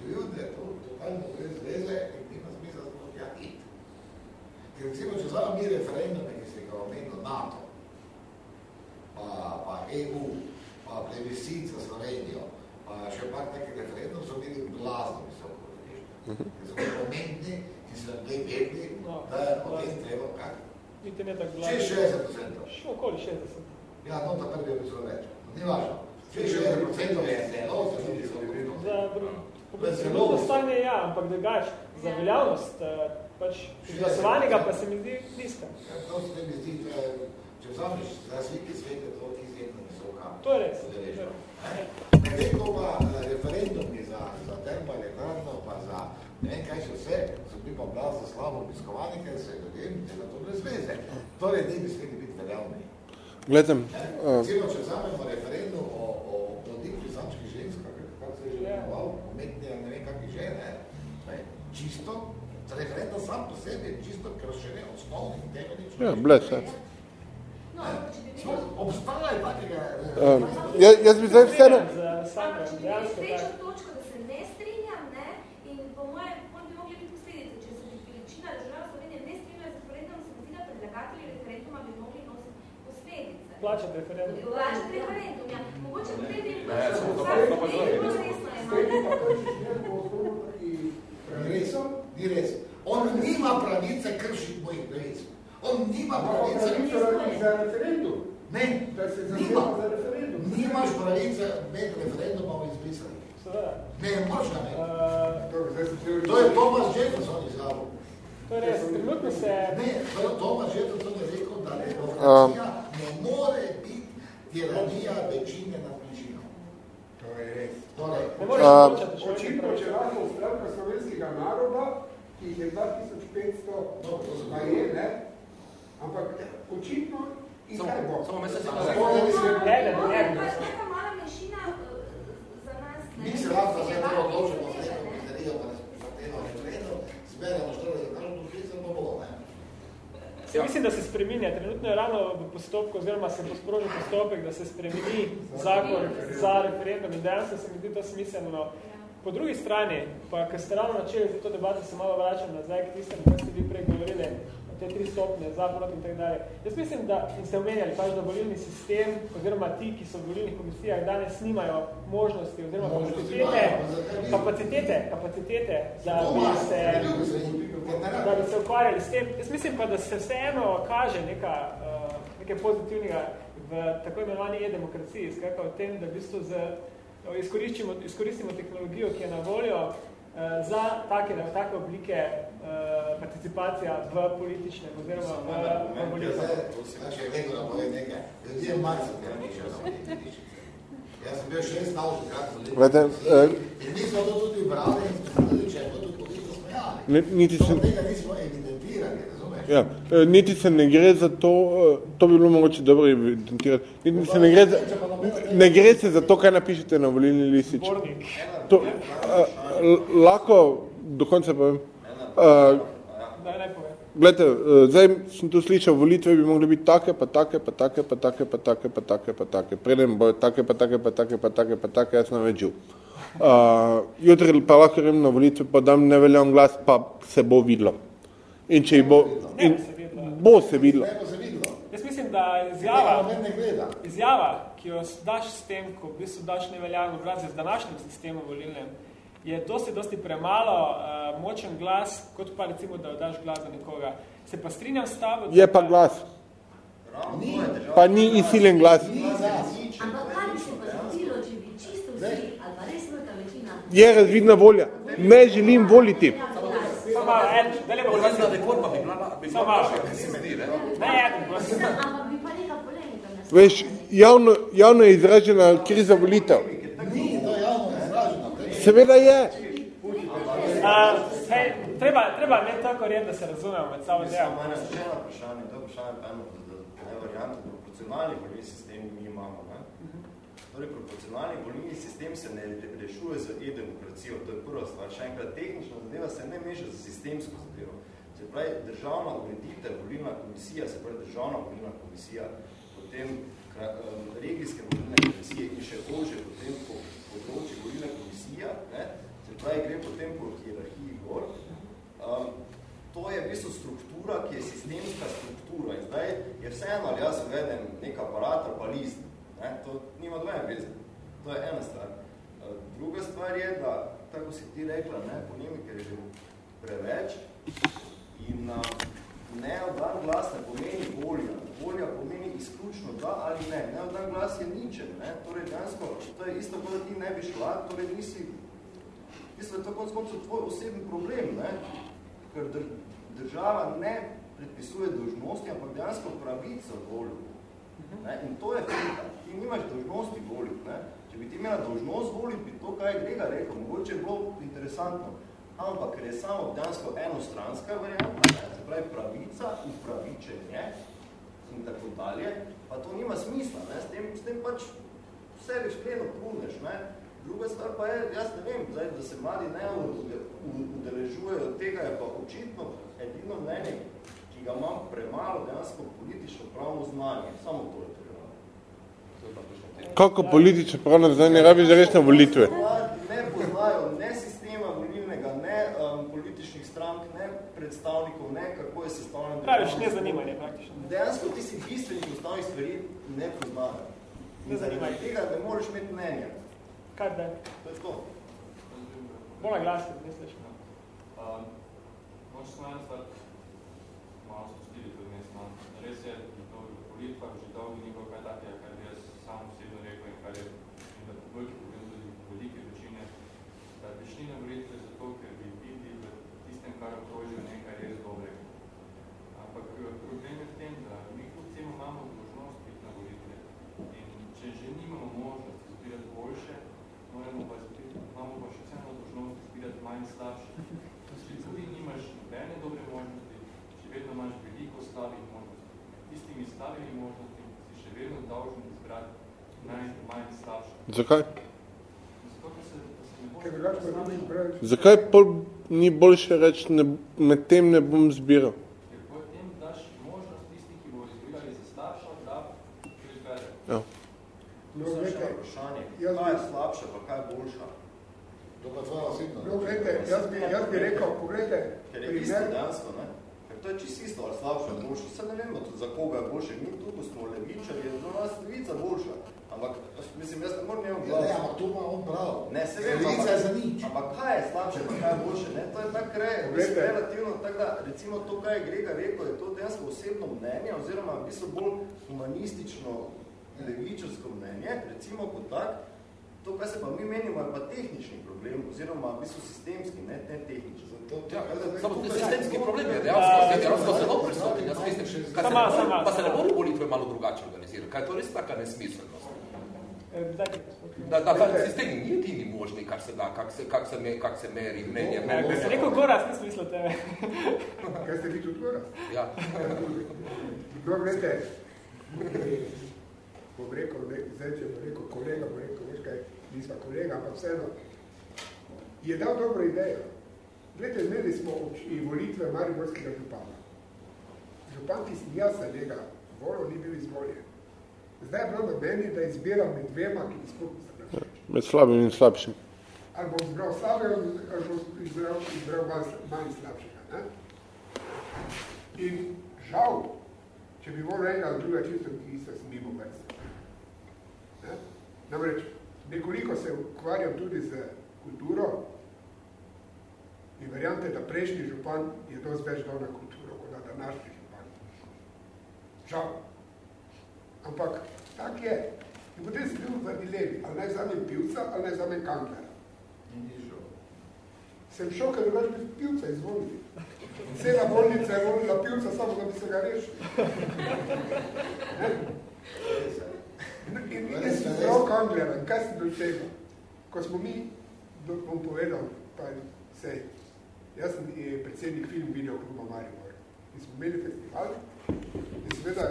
ugotovil, da je to totalno brez veze in nima smisla za to tja iti. Ker recimo, če zdaj mi referendume, ki se ga omenil NATO, pa, pa EU, pa plebiscit za Slovenijo, pa še par nekaj referendum so bili glasno visoko Mhm. ker so pomembni in so bili vedni, No, da je potem treba kak. Niti ne tako Če 60%. Še okoli 60. Ja, no, ta prvi je bilo več. Ni važno. Če 60% je zelo, zelo visoko. Zelo stanje ja, ampak drugač, za veljavnost, eh, pač glasovanega pa se mi zdi nizka. Ja, To se mi zdi, da če vzameš za slike svete, to izjemno visoka. To je res. Medtem ko pa eh, referendumi za, za termoelektrarno, pa za ne vem kaj še vse, so bili pa glas za slabo obiskovanje, ker se je ljudem dela to brez veze. Torej, ne bi smeli biti veljavni. Gledam, Ne? uh, Recimo, če vzamemo referendum o, o ploditvi samskih žensk, kako se je že Ja. Imenoval, umetni ali ne vem kakih žene, ne? čisto, referendum sam po sebi je čisto kršenje osnovnih temeljnih ja, bled se. No, ampak če bi Smo, obstaja takega... Um, jaz, jaz bi zdaj vseeno, Ampak če bi dejansko imeli srečo tako. točko, da se ne strinjam, ne, in po mojem, potem bi mogli biti posledice. Če se večina držav Slovenije ne strinja z referendumom, se mi zdi, da predlagatelji referenduma bi mogli nositi posledice. Plačati referendum. Plačati referendum, ja. Mogoče potem bi Ne, samo to pa- zelo Ni res. On nima pravice kršiti mojih pravic. On nima pravice... pravico za referendum. Ne, Da se nima. za referendum. Nimaš pravice med referendumom. Seveda. Ne, moraš ga ne. Uh, To je Thomas Jefferson izjavil. to je res, trenutno se Ne, to je Thomas Jefferson je rekel, da demokracija ne more biti tiranija večine nad manjšino. To je res. Torej, ne Očitno, če lahko ustavka slovenskega naroda, ki jih je 2500, No, to pa je, ne? Ampak očitno in Samo- kaj bo? samo se A da- bo ne bi se- Eden, Ona je neka mala manjšina eh, za nas. ne. mi se lahko za to Seveda, odločimo z ne. neko ministerijo, pa za teno referendum, zberemo 40 državno krizo, pa bo, ne? Ja. Mislim, da se spreminja. Trenutno je ravno v postopku, oziroma se posproži postopek, da se spremeni zakon za referendum in dejansko se mi zdi to smiselno. Po drugi strani, pa ker ste ravno načeli za to debato, se malo vračam nazaj k tistem, kar ste vi prej govorili, te tri stopnje, za, proti in tak dalje. Jaz mislim, da, in ste omenjali pač, da volilni sistem, oziroma ti, ki so v volilnih komisijah, danes nimajo možnosti, oziroma Možnosti kapacitete, imajo, kapacitete, kapacitete, da bi se da bi se ukvarjali s tem. Jaz mislim pa, da se vseeno kaže neka, uh, nekaj pozitivnega v tako imenovani e-demokraciji, skratka o tem, da v bistvu z, izkoristimo, izkoristimo tehnologijo, ki je na voljo uh, za take, take oblike participacija v političnem oziroma v, politični. Jaz sem bil šest naučen, krat so leti. Glede, eh, In mi smo to tudi brali in tudi, če je to tudi politično smejali. Niti To se- tega nismo evidentirali, razumeš? ja, eh, niti se ne gre za to, eh, to bi bilo mogoče dobro evidentirati, niti se ne gre za, ne gre se za to, kaj napišete na volilni listič. To, uh, lahko do konca povem. Uh, eh, zdaj sem tu slišal, volitve bi mogli biti take, pa take, pa take, pa take, pa take, pa take, pa take. Preden bojo take, pa take, pa take, pa take, pa take, jaz sem več živ. Uh, jutri pa lahko grem na volitve, pa dam neveljav glas, pa se bo videlo. In če jih bo, in bo se videlo. Jaz mislim, da izjava, noben ne gleda. izjava, ki jo daš s tem, ko v bistvu daš neveljavno glas z današnjim sistemom volilnem, je dosti, dosti premalo uh, močen glas, kot pa recimo, da daš glas za nekoga. Se pa strinjam s tabo, da- Je pa glas, Ni, pa ni izsilen glas. Ampak kaj bi se pa zgodilo, če bi čisto vsi, ali pa res velika večina, Je razvidna volja. Ne želim voliti. Samo en, da le bo Volilna reforma bi bila, bi bila kaj se zdi, ne? Ne, ampak bi pa neka polemika. Veš, javno, javno je izražena kriza volitev. Ni, to je javno izraženo. Seveda je. Uh, hej, treba, treba imeti tako red, da se razumemo med sabo Samo delamo. eno še eno vprašanje, to je vprašanje pa eno, da, ne varianto, proporcionalni volilni sistem mi imamo. Ne? Torej, proporcionalni volilni sistem se ne rešuje z e-demokracijo, to je prva stvar. Še enkrat, tehnična zadeva se ne meša z sistemsko zadevo. Se pravi, državna ureditev, volilna komisija, se pravi, državna volilna komisija, potem regijske volilne komisije in še ože potem po področju volilne komisija, ne, se pravi, gre potem po hierarhiji gor. Um, to je v bistvu struktura, ki je sistemska struktura in zdaj je vseeno, ali jaz uvedem nek aparat ali pa list, ne, to nima dvojne veze. To je ena stvar. Uh, druga stvar je, da, tako si ti rekla, ne, polemike je že preveč in neodan glas ne pomeni volja. Volja pomeni izključno da ali ne. Neodan glas je ničen. Ne? Torej, dansko, to je isto, kot da ti ne bi šla, torej nisi, mislim, da je to konc koncu tvoj osebni problem, ne? ker dr država ne predpisuje dožnosti, ampak dejansko pravico volju. Ne? In to je fika. Ti nimaš dožnosti volju. Ne? Če bi ti imela dožnost voliti, bi to, kaj je Grega rekel, mogoče je bilo interesantno ampak ker je samo dansko enostranska varianta, ne, se pravi pravica, upravičenje in tako dalje, pa to nima smisla, ne, s tem, s tem pač vse veš pleno pruneš, ne. Druga stvar pa je, jaz ne vem, zdaj, da se mladi ne udeležujejo od tega, je pa očitno edino mnenje, ki ga imam premalo dejansko politično pravno znanje, samo to je treba. Kako politično pravno znanje rabiš za resne volitve? Ne poznajo ne sistema volilnega, ne um, političnih strank, ne predstavnikov, ne kako je sestavljen. Praviš, ne zanimanje praktično. Dejansko ti si bistvenih osnovnih stvari ne poznajo. Ne zanimanje. Tega ne moreš imeti mnenja. Kaj da? To je to. Mola glasiti, misliš? Um, Moč sem ena stvar, malo so stili tudi mes, no. Res je, da to v volitvah že dolgo ni bilo kaj takega, kar bi jaz sam osebno rekel in kar je da veliki problem tudi velike večine, da bi šli na volitve zato, ker bi videli v tistem, kar okrožijo nekaj res dobrega. Ampak problem je v tem, da mi kljub temu imamo možnost biti na volitve in če že nimamo možnost izbirati boljše, moramo pa izbirati, imamo pa še vseeno možnost izbirati manj slabše. Če tudi nimaš nobene dobre možnosti, še vedno imaš veliko slabih možnosti. Tistimi slabimi možnosti si še vedno dolžen izbrati naj manj slabše. Zakaj? Zakaj pol ni boljše reči, ne, med tem ne bom zbiral? Ker potem daš možnost tisti, ki bo izbirali za slabšo, da izbere. Ja. No, je še vprašanje. jaz Kaj je slabša, pa kaj je boljša? To pa tvoja osebna. No, gledajte, jaz bi, jaz bi rekel, pogledajte, Ker je isto dejansko, ne? Ker to je čisto isto, ali slabše ali boljše. Vse ne vemo, tudi za koga je boljše. Mi tu, ko smo levičari, je za nas levica boljša. Ampak, mislim, jaz ne moram njemu Ja, glas. ne, ampak to ima on prav. Ne, se vem, ampak- je za nič. Ampak kaj je slabše, pa kaj je boljše? Ne? To je tako re, mislim, relativno tako, da recimo to, kaj je Grega rekel, je to dejansko osebno mnenje, oziroma v bistvu bolj humanistično levičarsko mnenje, recimo kot tak, to, kaj se pa mi menimo, je pa tehnični problem, oziroma v bistvu sistemski, ne, ne tehnični. To, to, Ja, samo to, sistemski problem je dejansko, zelo prisoten. Jaz mislim, kaj se Sama, ne sama, bo- pa se ne sama. bodo volitve malo drugače organizirati. Kaj je to res taka nesmiselnost? Da, da, da sistem ni edini možni, kar se da, kak se, kak se, me, kak se meri mnenje. Mnenje. Ko si rekel Goras, nisem mislil tebe. kaj ste vi tudi gora? Ja. No, gledajte, bom rekel, ne, zdaj, če bom rekel kolega, bom rekel, veš kaj, nisva kolega, ampak vseeno, je dal dobro idejo. Gledajte, imeli smo i volitve Mariborskega župana. Župan, ki sem jaz njega volil, ni bil izvoljen. Zdaj je bilo na meni, da izbiram med dvema, ki nisem našel. Med slabim in slabšim. Ali bom izbral slabega, ali bom izbral, izbral manj, manj slabšega. Ne? In žal, če bi volil enega druga čisto, ki se smimo vrste. Ne? Namreč, nekoliko se ukvarjam tudi z kulturo in verjamte, da prejšnji župan je dosti več dal na kulturo, kot da današnji župan. Žal. Ampak tak je. In potem sem bil v dilemi, ali naj vzamem pivca, ali naj vzamem kanklera. Sem šel, ker drugače bi pivca izvolili. Cela bolnica je volila pivca, samo da bi se ga rešil. In jaz sem zelo kanglera, in kaj sem bil tega? Ko smo mi, bom povedal, pa sej, jaz sem predsednik film video kluba Maribor. In smo imeli festival, in seveda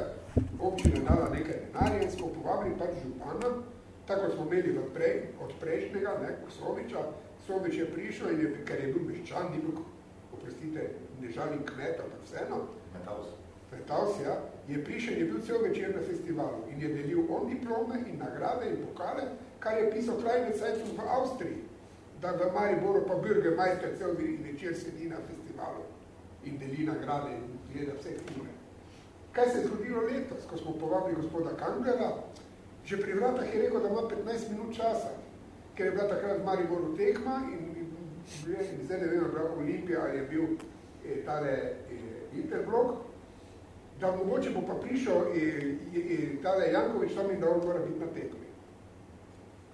občina dala nekaj denarja in smo povabili pač župana, tako smo imeli v prej, od prejšnjega, ne, Soviča, Sovič je prišel in je, ker je bil meščan, ni bil oprostite, ne žalim kmeta, ampak vseeno, Metals. Metals, ja, je prišel, je bil cel večer na festivalu in je delil on diplome in nagrade in pokale, kar je pisal Kleine Zeitung v Avstriji, da v Mariboru pa Bürgermeister cel večer sedi na festivalu in deli nagrade in gleda vse filme. Kaj se je zgodilo letos, ko smo povabili gospoda Kangela? Že pri vratah je rekel, da ima 15 minut časa, ker je bila takrat v Mariboru tekma in, in, in zdaj ne vem, da Olimpija ali je bil eh, tale eh, Interblok, da mogoče bo pa prišel eh, eh, tale Jankovič tam in da on mora biti na tekmi.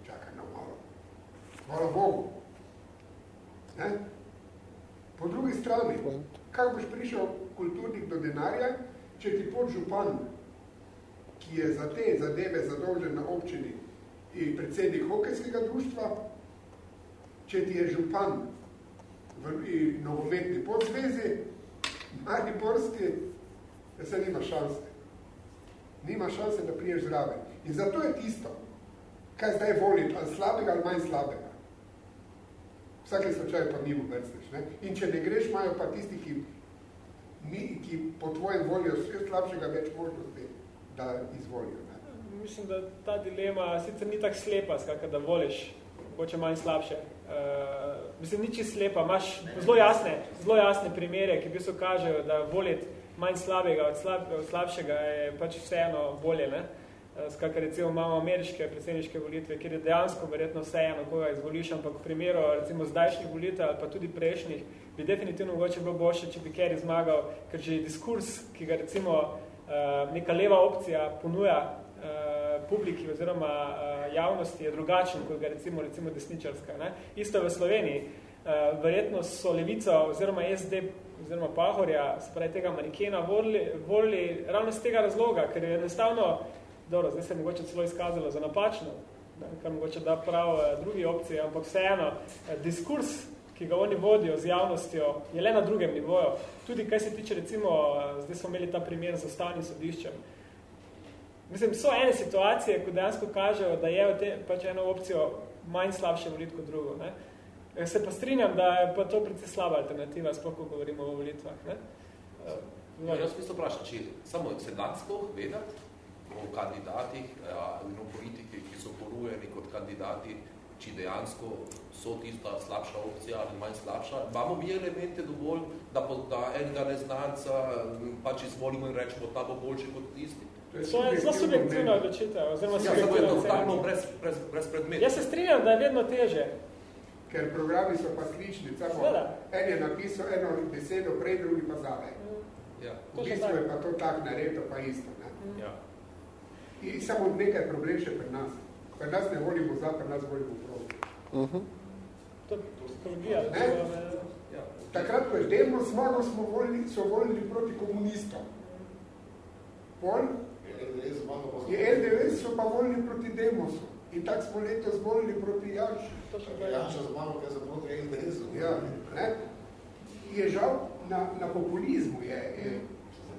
Čakaj, no malo. Hvala Bogu. Ne? Po drugi strani, kako boš prišel kulturnik do denarja, če ti podžupan, ki je za te zadeve zadolžen na občini in predsednik hokejskega društva, če ti je župan v nogometni podzvezi, Mariborski, da se nima šanse. Nima šanse, da priješ zraven. In zato je tisto, kaj zdaj voliti, ali slabega ali manj slabega. Vsake slučaju pa mimo vrsteš. Ne? In če ne greš, imajo pa tisti, ki, mi, ki po tvojem volijo vse slabšega več možnosti, da izvolijo. Ne? Mislim, da ta dilema sicer ni tako slepa, skakaj, da voliš, mogoče manj slabše. Uh, mislim, ni čisto slepa, imaš zelo jasne, zelo jasne primere, ki v bistvu kažejo, da voliti manj slabega od, slab, od slabšega je pač vseeno bolje. Ne? Skakaj recimo imamo ameriške predsedniške volitve, kjer je dejansko verjetno vseeno, koga izvoliš, ampak v primeru recimo zdajšnjih volitev ali pa tudi prejšnjih, bi definitivno mogoče bilo boljše, če bi Kerry zmagal, ker že diskurs, ki ga recimo neka leva opcija ponuja publiki oziroma javnosti, je drugačen, kot ga recimo, recimo desničarska. Ne? Isto v Sloveniji. Verjetno so levica oziroma SD oziroma Pahorja, se pravi tega manikena, volili, volili ravno z tega razloga, ker je enostavno dobro, zdaj se je mogoče celo izkazalo za napačno, kar mogoče da prav drugi opcije, ampak vseeno, diskurs, ki ga oni vodijo z javnostjo, je le na drugem nivoju. Tudi kaj se tiče, recimo, zdaj smo imeli ta primer z ustavnim sodiščem. Mislim, so ene situacije, ko dejansko kažejo, da je v te, pač eno opcijo manj slabše voliti kot drugo. Ne? Se pa strinjam, da je pa to precej slaba alternativa, sploh ko govorimo o volitvah. Ne? Ja, jaz mislim vprašati, če samo se dan sploh vedeti, o kandidatih in o politiki, ki so porujeni kot kandidati, či dejansko so tista slabša opcija ali manj slabša. Imamo mi elemente dovolj, da, da enega neznanca pač izvolimo in rečemo, ta bo boljši kot tisti? To je zelo subjektivna odločitev, oziroma ja, subjektivna ocena. Brez, brez, brez predmeta. Jaz se strinjam, da je vedno teže. Ker programi so pa slični, samo en je napisal eno besedo prej, drugi pa zave. Ja. V bistvu je pa to tak naredil, pa isto. Ne? Ja. In samo nekaj problem še pri nas. Pri nas ne volimo za, pri nas volimo proti. Uh -huh. To je. Ja. Takrat, ko je demo zmago, smo volili, so volili proti komunistom. Pol je LDS so pa volili proti demosu. In tak smo letos volili proti Janšu. Janša zmago, kaj so proti LDS-u. Ja, ne? Je žal, na, na populizmu je, je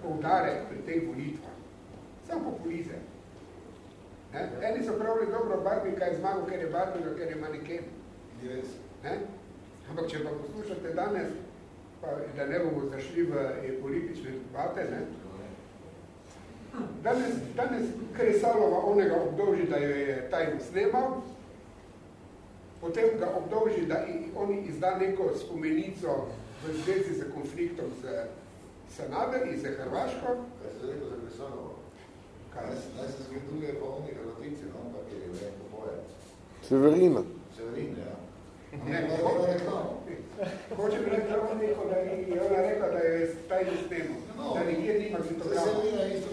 poudarek pri teh volitvah. Sam populizem. Ne? Eni so pravili dobro Barbika je zmagal, ker je Barbika, ker je maneken. Ne? Ampak če pa poslušate danes, pa, da ne bomo zašli v politične debate, ne? Danes, danes Kresalova onega obdolži, da jo je tajno snemal, potem ga obdolži, da on izda neko spomenico v zvezi z konfliktom z Sanader in z Hrvaško. Kaj se rekel za Kresalova? Kaj se zgleduje pa oni relatici, no, ampak je vem popoje. Severina. Severina, ja. Ne, ne, Hoče bi rekel neko, da je ona rekla, da je tajno snemo, no, da nikjer nima fotograma. Severina je isto.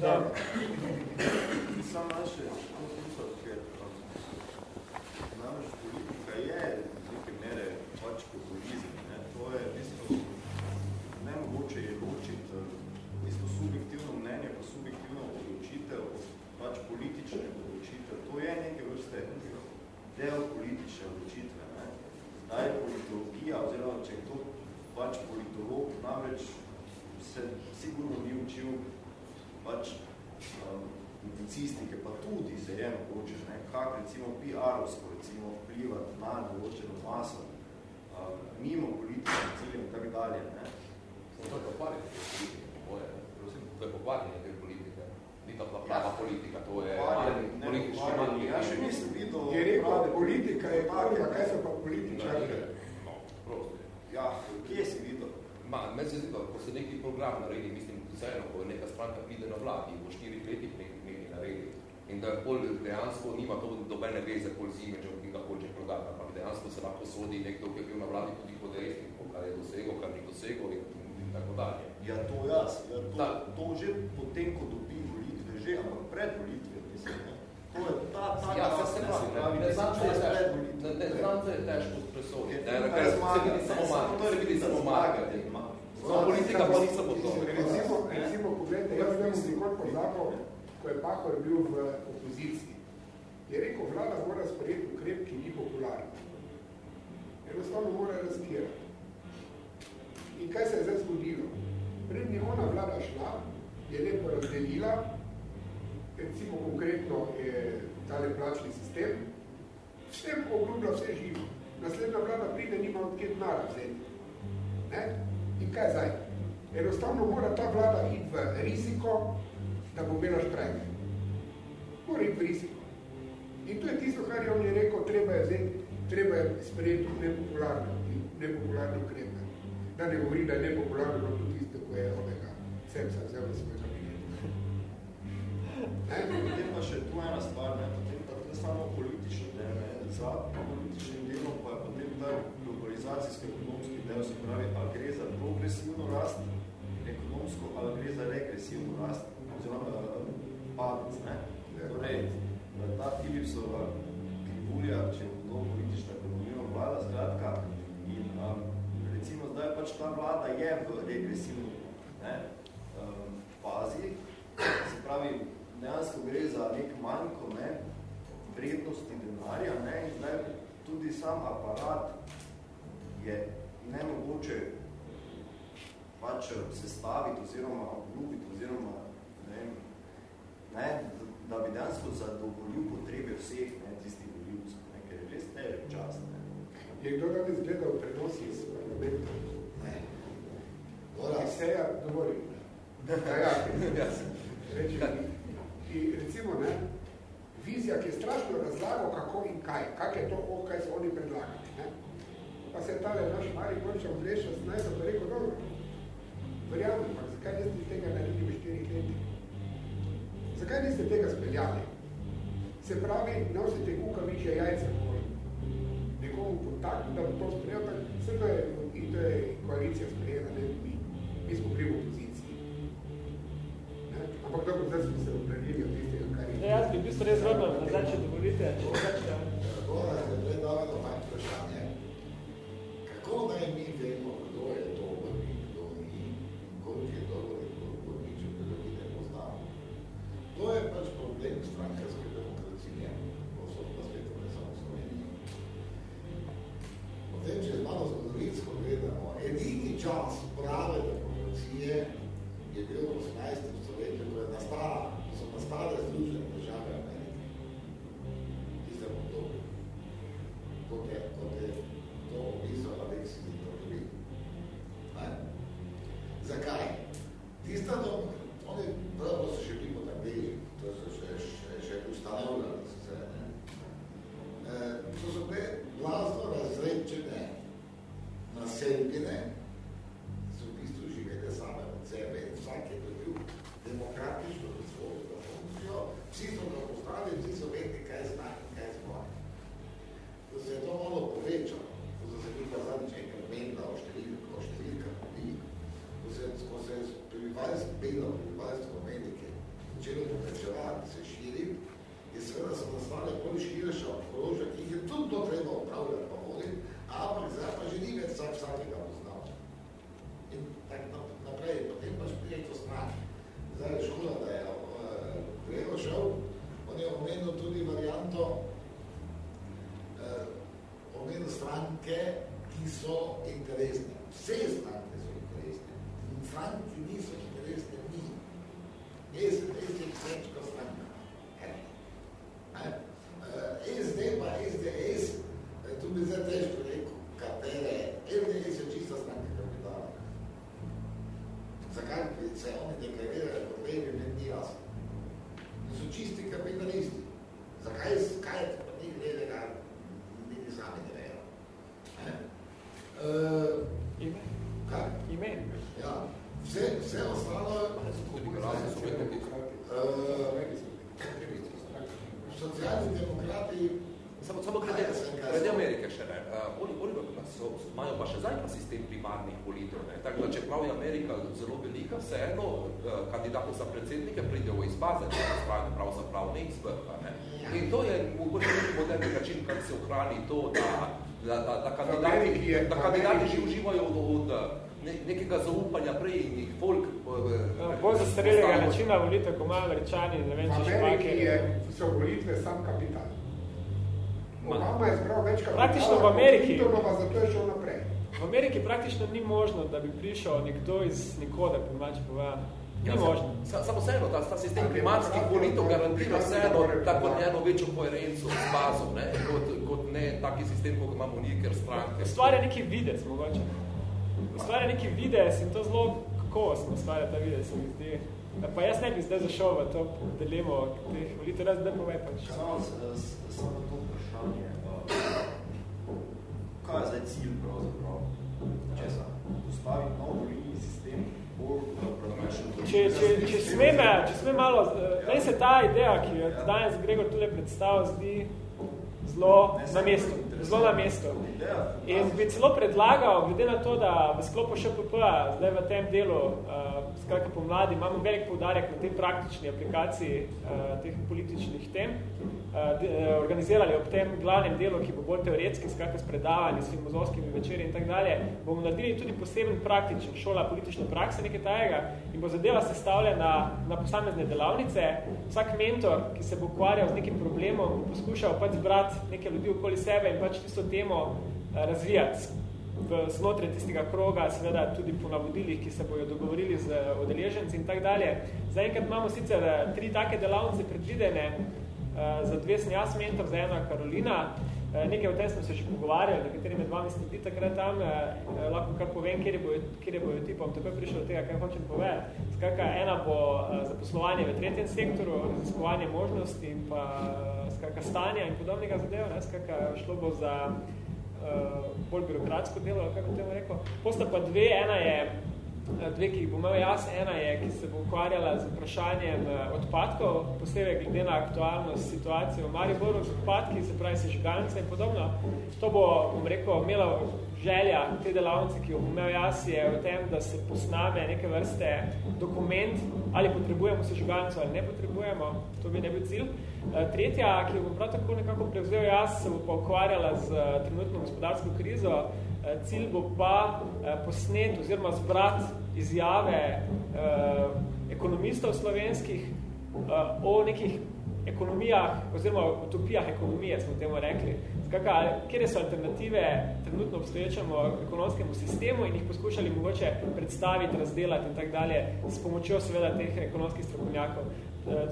Da. Sam naše, ker namreč politika je z neke mere pač populizem. Ne? To je v bistvu nemogoče je ločiti v bistvu subjektivno mnenje pa subjektivno odločitev pač politične odločitev. To je neke vrste del politične odločitve. Ne? Zdaj politologija, oziroma če je to pač politolog, namreč se sigurno ni učil pač um, publicistike, pa tudi se je mogoče, ne, kak recimo PR-ovsko recimo vplivati na določeno maso, uh, mimo političnih ciljev in tako dalje. Ne. To je pokvarjanje politike, moje, prosim, to je pokvarjanje te politike. Ni to prava ja. politika, to je politični manj. Ja še nisem videl... Je rekel, politika je taka, kaj so pa političari? Ja, kje si videl? Ma, meni se zdi, ko se neki program naredi, mislim, vseeno, ko neka stranka pride na vladi, v štirih letih nekaj, nekaj naredi, in da pol dejansko nima to dobene veze pol z imidžom, ki ga hoče prodati, ampak dejansko se lahko sodi nekdo, ki je bil na vladi tudi pod resnikom, kar je dosegel, kar ni dosegel in, tako dalje. Ja, to jaz. Ja, to, to že potem, ko dobi volitve, že, ampak pred volitve, mislim, ne? To je ta, ta ja, se, se pravi, ne, znam, se je težko, ne, ne, znam, se je težko presoditi, ne, ker se vidi samo marketing, to je vidi samo marketing, Samo politika pa ni samo to. Recimo, recimo pogledajte, jaz bom nikoli pozabil, ko je Pahor bil v opoziciji. Je rekel, vlada mora sprejeti ukrep, ki ni popularen. Enostavno mora razkirati. In kaj se je zdaj zgodilo? Pred ona vlada šla, je lepo razdelila, recimo konkretno je tale plačni sistem, s tem obljublja vse živo. Naslednja vlada pride, nima od kje denara vzeti. Ne? In kaj zdaj? Enostavno mora ta vlada iti v riziko, da bo imela štrajk. Mora iti v riziko. In to je tisto, kar je on je rekel, treba je vzeti, treba je sprejeti nepopularne, nepopularne ukrepe. Da ne govori, da je nepopularno no, tudi tisto, ko je ovega sepsa vzel v svoj. Potem pa še tu ena stvar, ne? potem pa to je samo politično del, ne? za političnim delom pa je potem ta globalizacijsko-ekonomski del, se pravi, ali gre za progresivno rast ekonomsko, ali gre za regresivno rast, oziroma padec. Ne? Torej, ta Philipsova krivulja, če je to politična ekonomija vlada, skratka, in um, recimo zdaj pač ta vlada je v regresivno ne? Um, fazi, se pravi, dejansko gre za nek manjko ne? vrednosti denarja ne? in zdaj tudi sam aparat je nemogoče pač sestaviti oziroma obljubiti oziroma ne, ne, da bi dejansko zadovoljil potrebe vseh ne, tistih voljivcev, ker je res težek čas. Ne. Je kdo da bi zgledal prenosi iz parlamenta? Ne. Dora. Seja, dovolj. Ja, ja. Reči, in recimo, ne, vizija, ki je strašno razlagal, kako in kaj, kak je to, oh, kaj so oni predlagali. Ne? Pa se je tale naš mali končal vlešal, znajdel, pa rekel, dobro, verjamem, pa zakaj niste tega naredili v štirih letih? Zakaj niste tega speljali? Se pravi, nosite kukavičje jajce bolj nekomu kontakt, da bo to sprejel, tak, vse to je in tako naprej. Potem pa špirje to znak. Zdaj, škoda, da je eh, prego šel, on je omenil tudi varianto, eh, omenil stranke, ki so interesne. Vse stranke so interesne. In stranke, ki niso interesne, ni. SD je ksenčka stranka. E, eh, SD pa SDS, eh, tu bi zdaj težko rekel, katere, SDS je čista stranka se oni deklarirajo kot levi, meni ni jasno. In so čisti kapitalisti. Zakaj, kaj je to ni levega, niti sami ne vejo. Uh, Ime? Kaj? Ime? Ja. Vse, vse ostalo... Socialni demokrati Samo, samo glede, glede Amerike še ne. Uh, oni, oni so, imajo pa še zdaj pa sistem primarnih volitev. Ne. Tako da, čeprav je Amerika zelo velika, vseeno uh, kandidatov za predsednike pridejo v izbaze, če se spravi pravzaprav ne izvrha. Ne. In to je mogoče moderni način, kako se ohrani to, da, da, da, da kandidati, je, da kandidati že uživajo od, od ne, nekega zaupanja prej in jih folk... No, bolj zastarelega načina volitev, ko imajo američani, ne vem, če še Ameriki je, so volitve sam kapital. Obama je zbral več kapitala, praktično v Ameriki, Clintonova, zato je šel naprej. V Ameriki praktično ni možno, da bi prišel nekdo iz nikode, po mač pova. Ni ja, možno. Samo vseeno, ta, ta sistem primarskih volitev garantira vseeno tako njeno večjo koherenco s bazom, ne? Kot, kot ne taki sistem, kot imamo nekaj stranke. Ustvarja neki videc, mogoče. Ustvarja neki videc in to zelo kakovostno ustvarja ta videc, se mi zdi. Pa jaz ne bi zdaj zašel v to dilemo teh volitev, raz zdaj povej pač. Samo, samo to vprašanje, kaj je zdaj cilj pravzaprav? Česa? Postaviti nov volilni sistem, bolj pravičen? Če, če, če smem, če smem malo, meni se ta ideja, ki jo danes Gregor tule predstavil, zdi zelo na mestu. Zelo na mestu. In bi celo predlagal, glede na to, da v sklopu ŠPP, zdaj v tem delu, uh, skratka pomladi, imamo velik poudarek na tej praktični aplikaciji uh, teh političnih tem, uh, de, uh, organizirali ob tem glavnem delu, ki bo bolj teoretski, skratka s predavanji, s filmozovskimi večeri in tak dalje, bomo naredili tudi poseben praktičen šola politične prakse, nekaj tajega, in bo zadeva sestavljena na posamezne delavnice. Vsak mentor, ki se bo ukvarjal z nekim problemom, bo poskušal pač zbrati nekaj ljudi okoli sebe in pač tisto temo razvijati v znotraj tistega kroga, seveda tudi po navodilih, ki se bojo dogovorili z odeleženci in tak dalje. Zaenkrat imamo sicer tri take delavnice predvidene, za dve sem jaz mentor, za eno Karolina, nekaj o tem smo se že pogovarjali, nekateri med vami ste bili takrat tam, lahko kar povem, kjer je bojo, kjer je bojo tipom, tako je prišel do tega, kaj hočem povedati. Skratka, ena bo zaposlovanje v tretjem sektoru, raziskovanje možnosti in pa skratka stanja in podobnega zadeva, ne, skratka šlo bo za uh, bolj birokratsko delo, kako temu rekel. Posta pa dve, ena je, dve, ki jih bo imel jaz, ena je, ki se bo ukvarjala z vprašanjem odpadkov, posebej glede na aktualnost situacije v Mariboru z odpadki, se pravi sežigance in podobno. To bo, bom rekel, imela želja te delavnice, ki jo bom imel jaz, je v tem, da se posname neke vrste dokument, ali potrebujemo sežigalnico ali ne potrebujemo, to bi ne bil cilj. Tretja, ki jo bom prav tako nekako prevzel jaz, se bo pa ukvarjala z trenutno gospodarsko krizo. Cilj bo pa posnet oziroma zbrat izjave eh, ekonomistov slovenskih eh, o nekih ekonomijah oziroma utopijah ekonomije, smo temu rekli. Skakaj, kjer so alternative trenutno obstoječemu ekonomskemu sistemu in jih poskušali mogoče predstaviti, razdelati in tak dalje s pomočjo seveda teh ekonomskih strokovnjakov.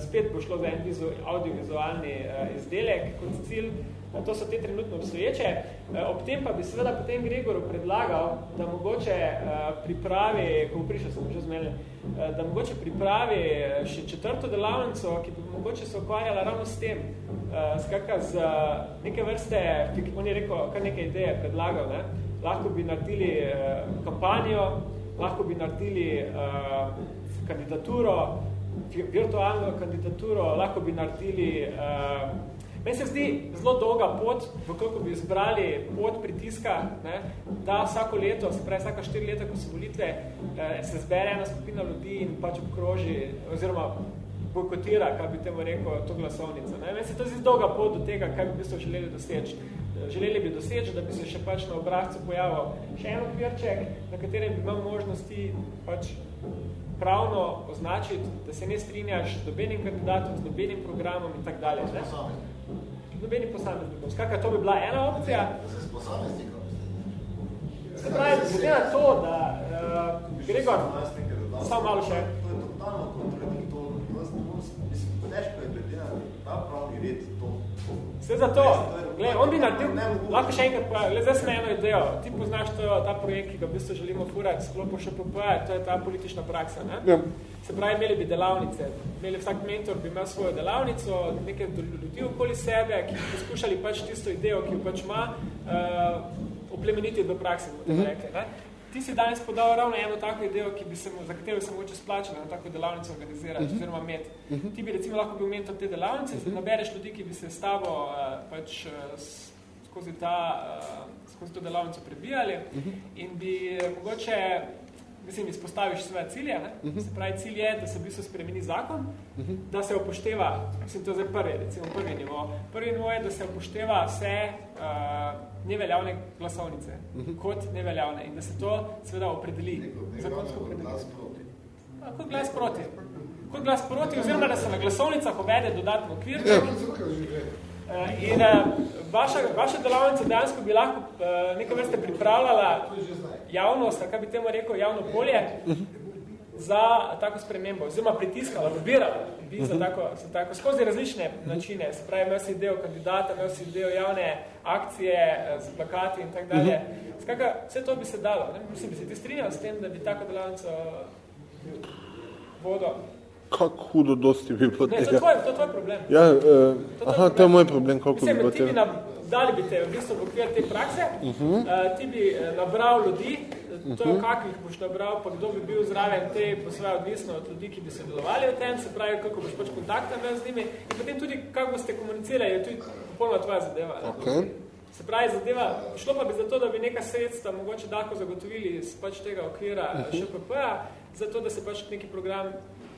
Spet bo šlo za en audiovizualni izdelek kot cilj. To so te trenutno obstoječe. Ob tem pa bi seveda potem Gregoru predlagal, da mogoče pripravi, ko prišel sem že zmeli, da mogoče pripravi še četrto delavnico, ki bi mogoče se ukvarjala ravno s tem. Skakaj, z neke vrste, on je rekel, kar neke ideje predlagal, ne? lahko bi naredili kampanjo, lahko bi naredili kandidaturo, virtualno kandidaturo, lahko bi naredili Meni se zdi zelo dolga pot, koliko bi izbrali pot pritiska, ne, da vsako leto, se pravi vsaka štiri leta, ko so volitve, eh, se zbere ena skupina ljudi in pač obkroži, oziroma bojkotira, kaj bi temu rekel, to glasovnico. Ne. Meni se to zdi dolga pot do tega, kaj bi v bistvu želeli doseči. Želeli bi doseči, da bi se še pač na obrazcu pojavil še en okvirček, na katerem bi imel možnosti pač pravno označiti, da se ne strinjaš z dobenim kandidatom, z dobenim programom in tak dalje. Ne? Nobeni posameznikom. Skakaj, to bi bila ena opcija. Z posameznikom. Se pravi, glede na to, da uh, Gregor, samo malo še. To je totalno kontradiktorno. Težko je glede na ta pravni red to. Vse za to. gled, on bi naredil, lahko še enkrat povedal, le zdaj sem eno idejo, ti poznaš to, ta projekt, ki ga v bistvu želimo furati, sklopo še PP, to je ta politična praksa, ne? Ja. Se pravi, imeli bi delavnice, imeli vsak mentor bi imel svojo delavnico, neke ljudi okoli sebe, ki bi poskušali pač tisto idejo, ki jo pač ima, uh, oplemeniti do prakse, bomo mm -hmm. rekli, ne? Ti si danes podal ravno eno tako idejo, ki bi se, za katero se mogoče splačalo na tako delavnico organizirati, uh -huh. oziroma imeti. Uh -huh. Ti bi recimo lahko bil mentor te delavnice, uh -huh. nabereš ljudi, ki bi se s tabo uh, pač uh, skozi, ta, uh, skozi to delavnico prebijali uh -huh. in bi mogoče mislim, izpostaviš svoje cilje. Ne? Uh -huh. Se pravi, cilj je, da se v bistvu spremeni zakon, uh -huh. da se upošteva, mislim, to je zdaj prvi, recimo prvi nivo. Prvi nivo je, da se upošteva vse uh, neveljavne glasovnice uh -huh. kot neveljavne in da se to seveda opredeli, zakonsko opredeli. Glas proti. A, kot glas proti. Kot glas proti, oziroma da se na glasovnicah uvede dodatno okvir. Ja. Uh, in uh, vaša, vaša delavnica dejansko bi lahko uh, nekaj vrste pripravljala javnost, kaj bi temu rekel, javno polje za tako spremembo, oziroma pritiskala, lobirala bi za tako, za tako, skozi različne načine, se pravi, imel si del kandidata, imel si del javne akcije z plakati in tak dalje. Skaka, vse to bi se dalo. Ne? Mislim, bi se ti strinjal s tem, da bi tako delavnico vodo Kako hudo dosti bi bilo Ne, to je tega. tvoj, to je tvoj problem. Ja, uh, To je aha, tvoj to je moj problem, koliko bi Mislim, bilo ti bi tega. nam, dali bi te v bistvu v okvir te prakse, uh -huh. uh, ti bi eh, nabral ljudi, to uh -huh. kakih boš nabral, pa kdo bi bil zraven te, po svoje odvisno od ljudi, ki bi se delovali v tem, se pravi, kako boš pač kontakta imel z njimi in potem tudi, kako boste komunicirali, je tudi popolnoma tvoja zadeva. Okay. Se pravi, zadeva, šlo pa bi za to, da bi neka sredstva mogoče lahko zagotovili iz pač tega okvira uh -huh. ŠPP-a, zato da se pač neki program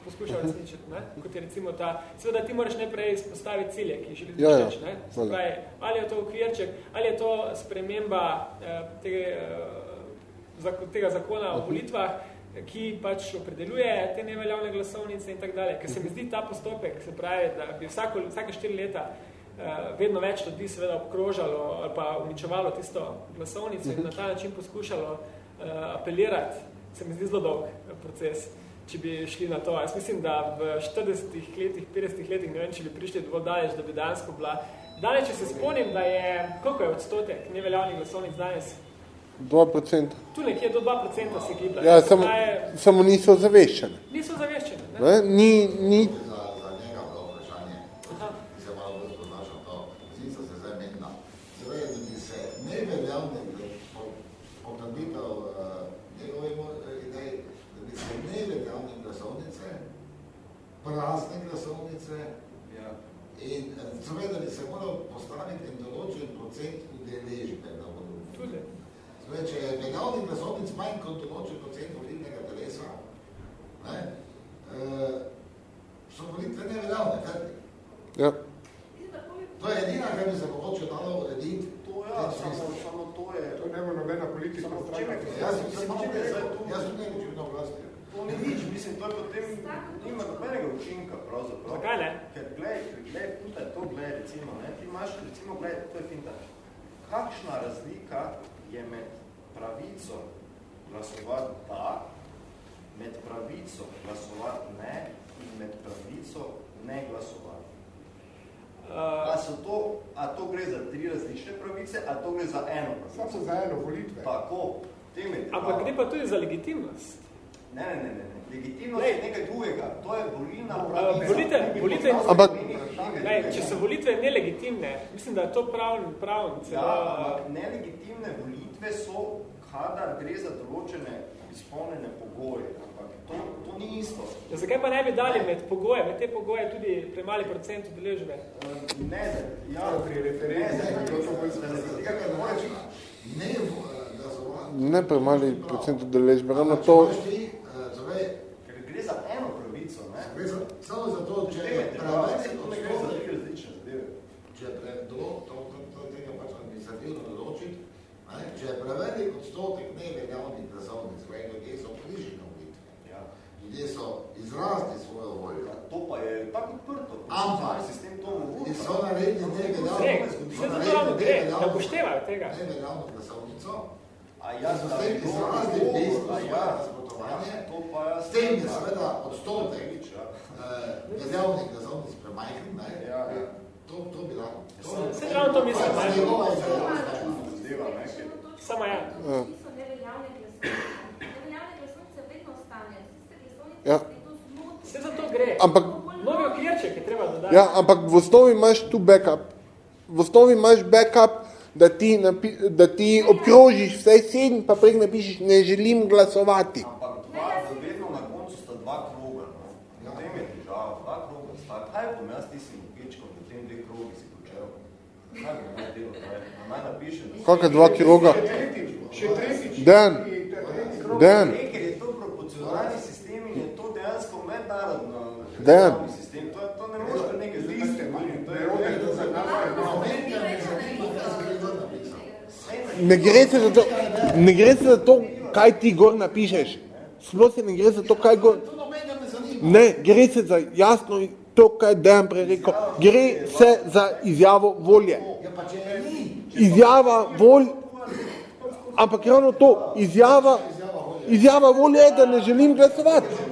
poskuša resničiti, ne? kot je recimo ta, seveda ti moraš najprej izpostaviti cilje, ki želiš Ja, ja. doseči, ne? Se Valjda. pravi, ali je to okvirček, ali je to sprememba eh, tega, eh, zako, tega zakona o volitvah, ki pač opredeljuje te neveljavne glasovnice in tak dalje. Ker se mi zdi ta postopek, se pravi, da bi vsako, vsake štiri leta eh, vedno več ljudi seveda obkrožalo ali pa uničevalo tisto glasovnico in na ta način poskušalo eh, apelirati, se mi zdi zelo dolg eh, proces, če bi šli na to. Jaz mislim, da v 40 letih, 50 letih, ne vem, če bi prišli dovolj daleč, da bi dejansko bila. Danes, če se spomnim, da je, koliko je odstotek neveljavnih glasovnic danes? 2%. Tu nekje do 2% se giblja. Ja, Se samo, pravi, samo niso zaveščene. Niso zaveščeni. Ne? Ne? Ni, ni, se neveljavne, po- potrditev uh, njegove mo- idej, da bi se neveljavne glasovnice, prazne glasovnice, Ja. in eh, se pravi, da bi se moral postaviti en določen procent udeležbe na. Tudi. Zdaj, če je veljavnih glasovnic manj kot določen procent volilnega telesa, ne, eh, so volitve neveljavne, fertik. ja. To je edina, kar bi se mogoče dalo urediti. To ja, samo, samo to je... To nema če me- Jaz sem samo jaz sem nekaj na oblasti. To ni nič, mislim, to je potem, nima nobenega učinka pravzaprav. Zakaj ne? Ker glej, glej, putaj to, glej, recimo, ne, ti imaš, recimo, glej, to je finta. Kakšna razlika je med pravico glasovati da, med pravico glasovati ne in med pravico ne glasovati? A, so to, a to gre za tri različne pravice, a to gre za eno pravico? Samo za eno volitve. Tako, tem je ampak gre pa tudi za legitimnost. Ne, ne, ne, ne, ne. Legitimnost Lej. je nekaj drugega. To je volilna pravica. volite, volite, Ampak- Lej, če so volitve nelegitimne, mislim, da je to pravn, pravn celo. Ja, ampak nelegitimne volitve so, kadar gre za določene izpolnjene pogoje. To, to ni isto. Ja, zakaj pa ne bi dali med pogoje, med te pogoje tudi premali procent udeležbe? Eh, Ne, ja, Pri referendumu ne, to Ne eh, ne premali procent udeležbe, ravno to, eh, ker gre za eno pravico, ne? gre za- samo zato, če je preveč to ne gre za odstotek, tri različne zadeve. če je pre, do, to, to, to je tega pač administrativno določiti, ne, če je prevelik odstotek neveljavnih glasovnic, kaj ljudje so bližji na volitve, Ja. Ljudje so izrazili svojo voljo, Ja, To pa je tako odprto. Ampak- sistem to omogoča. in so naredili Ne, to ravno gre, da upoštevajo tega. neveljavno glasovnico, A jaz, so da s tem izrazili dogovor, bistvo svoje ja, nasprotovanje, to pa jaz... s tem je Ja. seveda odstotek Ja. eh, veljavnih glasovnic premajhen, ne, Ja, ja. To, to bi lahko. Vse ravno to mislim, To je ne? njegova ideja. Samo ja. Niso neveljavne glasovnice. Neveljavne glasovnice vedno ostanejo. Tiste glasovnice, Ja. Vse za to gre. Ampak, Novi okvirček je treba dodati. ja, ampak v osnovi imaš tu backup. V osnovi imaš backup, da ti, napi, da ti obkrožiš vse sedem, pa prek napišeš, ne želim glasovati. Ampak dva, vedno na koncu sta dva kroga. No. V tem je težava, dva kroga sta. Kaj bom jaz tistim mopičkom, v tem dve krogi si počel? Kaj bom naj delo kaj? Na naj napišem. Kakaj dva kroga? Še tretjič. Dan. Dan. Ne, ker je to proporcionalni sistem in je to dejansko mednarodno Dan. sistem. To, to ne moreš kar nekaj zliste. To je Ne gre se za to, ne gre se za to, kaj ti gor napišeš. Sploh se ne gre za to, kaj gor... Ne, gre se za jasno to, kaj Dejan prej rekel. Gre se za izjavo volje. Ja. Izjava volj, ampak ravno to, izjava, izjava volje je, da ne želim glasovati.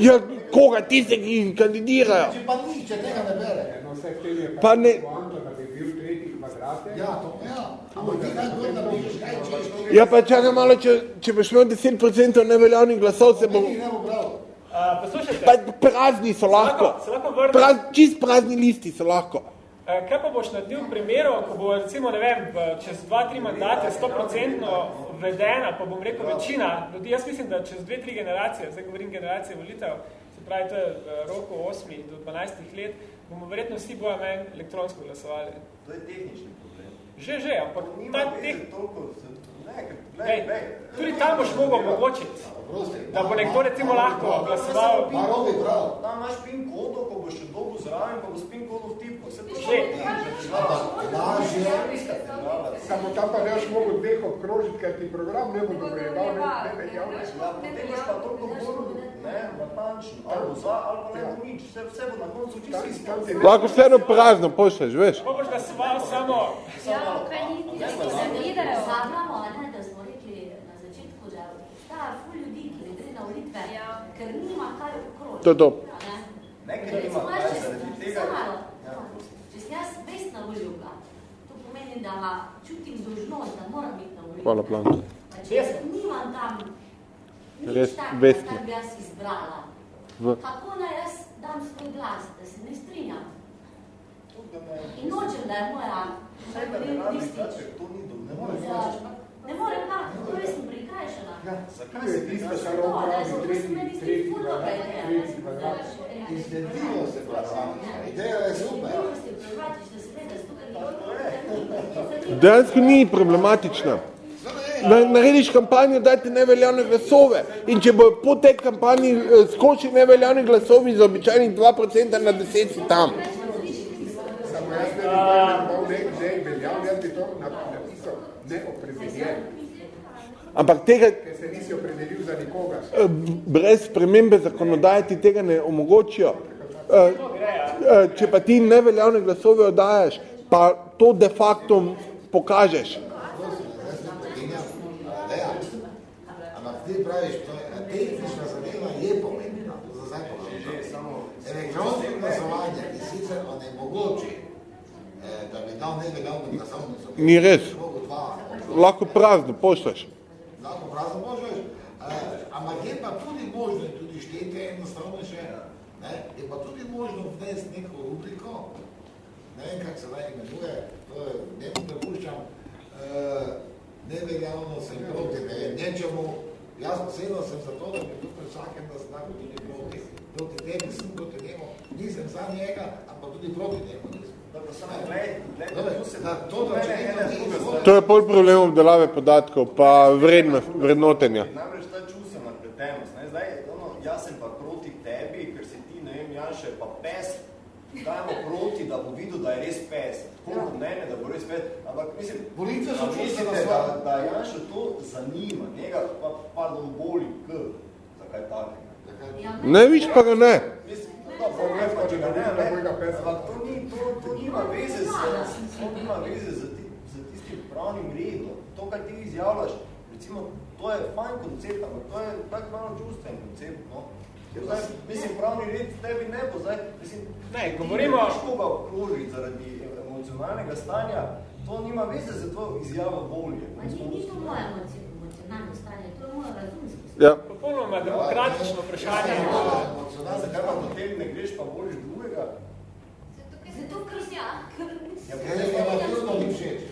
Ja, koga, tiste, ki kandidirajo. Če pa ni, če tega ne bere. No, vse v tem je Pa ne- poanta, da bi bil tretji kvadrat. Ja, to, ja. Ampak ti kaj gor napišeš, kaj češ, Ja, pa čakaj malo, če, če boš imel 10% neveljavnih glasov, se bo... ne bo prav. Uh, poslušajte, Pa prazni so lahko. Se lahko vrnem? Praz, čist prazni listi so lahko. Eh, Kaj pa boš naredil v primeru, ko bo recimo, ne vem, čez dva, tri mandate 100% vedena, pa bom rekel večina ljudi, jaz mislim, da čez dve, tri generacije, zdaj govorim generacije volitev, se pravi, to je v roku 8 do 12 let, bomo verjetno vsi meni elektronsko glasovali. To je tehnični problem. Že, že, ampak Nima ta veze teh, toliko, z- Ej, glej. tudi tam boš mogel omogočiti, da bo nekdo recimo lahko glasoval. Ma robi prav. Tam imaš pin kodo, ko boš še dobu zraven, pa bo s pin kodo vtipko. Vse to Že. Lažje. Samo tam pa ne boš mogel dveh obkrožiti, ker ti program ne bo dovoljeval, ne, ne veljavno. Ja, potem boš pa toliko bolj, ne, natančen, ali bo za, ali pa ne bo nič. Vse, vse bo na koncu čisto Tam, isto. tam ti Lahko vseeno prazno pošleš, veš. Ko boš glasoval samo, Ja, kaj ni tisti, ki se vidijo. Pozabljamo, a ne, da smo rekli na začetku, da obstaja ful ljudi, ki ne gre na volitve, ker nima kaj okrožiti. To je to. a ne. Ne, ker nima kaj, če- zaradi tega. Ja. Če sem jaz vestna voljivka, to pomeni, da čutim dožnost, da moram biti na volitvah. Hvala, Planko. Pa če jaz nimam tam Res takega, vestna. kar bi jaz izbrala, V- kako naj jaz dam svoj glas, da se ne strinjam? In nočem, da je moja da ne dati, ker to Ja, morem torej sem prikrajšana. Zakaj Tu je si ti tisto, daš kar on pravi, tretji, tretji kvadrat, tretji kvadrat. Izgledivo se glasanje. Ideja je super. Dejansko ni problematična. Na, narediš kampanjo, dajte neveljavne glasove. In če bo po tej kampanji eh, skoči neveljavni glasovi za običajnih 2% na 10 si tam. Samo jaz ne bi imenoval ne, ne veljavno, jaz bi to nap- napisal neopredeljen, Ampak tega, ker se nisi opredelil za nikoga. eh, brez spremembe zakonodaje ti tega ne omogočijo. Eh, eh, Če pa ti neveljavne glasove oddajaš, pa to de facto pokažeš. Ideja. Ampak ti praviš, to je tehnična zadeva je pomembna, za zakon. Elektronsko glasovanje, ki sicer onemogoči, eh, da bi dal neveljavno glasovnico. Ni res. Lahko prazno pošleš. lahko prazno možeš, eh, ampak je pa tudi možno, tudi štete enostavno še, ne, je pa tudi možno vnesti neko rubriko, ne vem, kak se naj imenuje, to je, ne prepuščam, eh, neveljavno sem proti, ne vem, nečemu, jaz osebno sem za to, da bi bil pri vsakem da znaku tudi proti, proti tebi sem proti njemu, nisem za njega, ampak tudi proti njemu nisem. Dobro, samo glej, glej, Dobre, tu se da to tu mene očitno ena ni druga izvor. To je pol problem obdelave podatkov, pa vredno, vrednotenja. Namreč ta čustvena pretenost. Ne? Zdaj, ono, jaz sem pa proti tebi, ker si ti, ne vem, Janše, pa pes, dajmo proti, da bo videl, da je res pes. Koliko mene, da bo res pes. Ampak mislim, Volitve so mislite, stvar. da, da Janša to zanima, njega pa, pardon, boli k, za kaj takega. Ne, viš pa ga ne. Mislim, dobro, ne, pa če ga ne, Da ne, mojega pesa. ampak to, ni, to, to nima veze z, to nima veze z, ti, z tistim pravnim redom. To, kar ti izjavljaš, recimo, to je fajn koncept, ampak to je tak malo čustven koncept, no. Ker zdaj, mislim, pravni red tebi ne bo, zdaj, mislim, ne, govorimo... ti ne koga obkrožiti zaradi emocionalnega stanja, to nima veze za tvojo izjavo volje. Ma ni, ni to moje emocionalno stanje, to je moje razumsko stanje. Ja. Popolnoma demokratično vprašanje. Emocionalno, zakaj pa potem ne greš pa voliš drugega?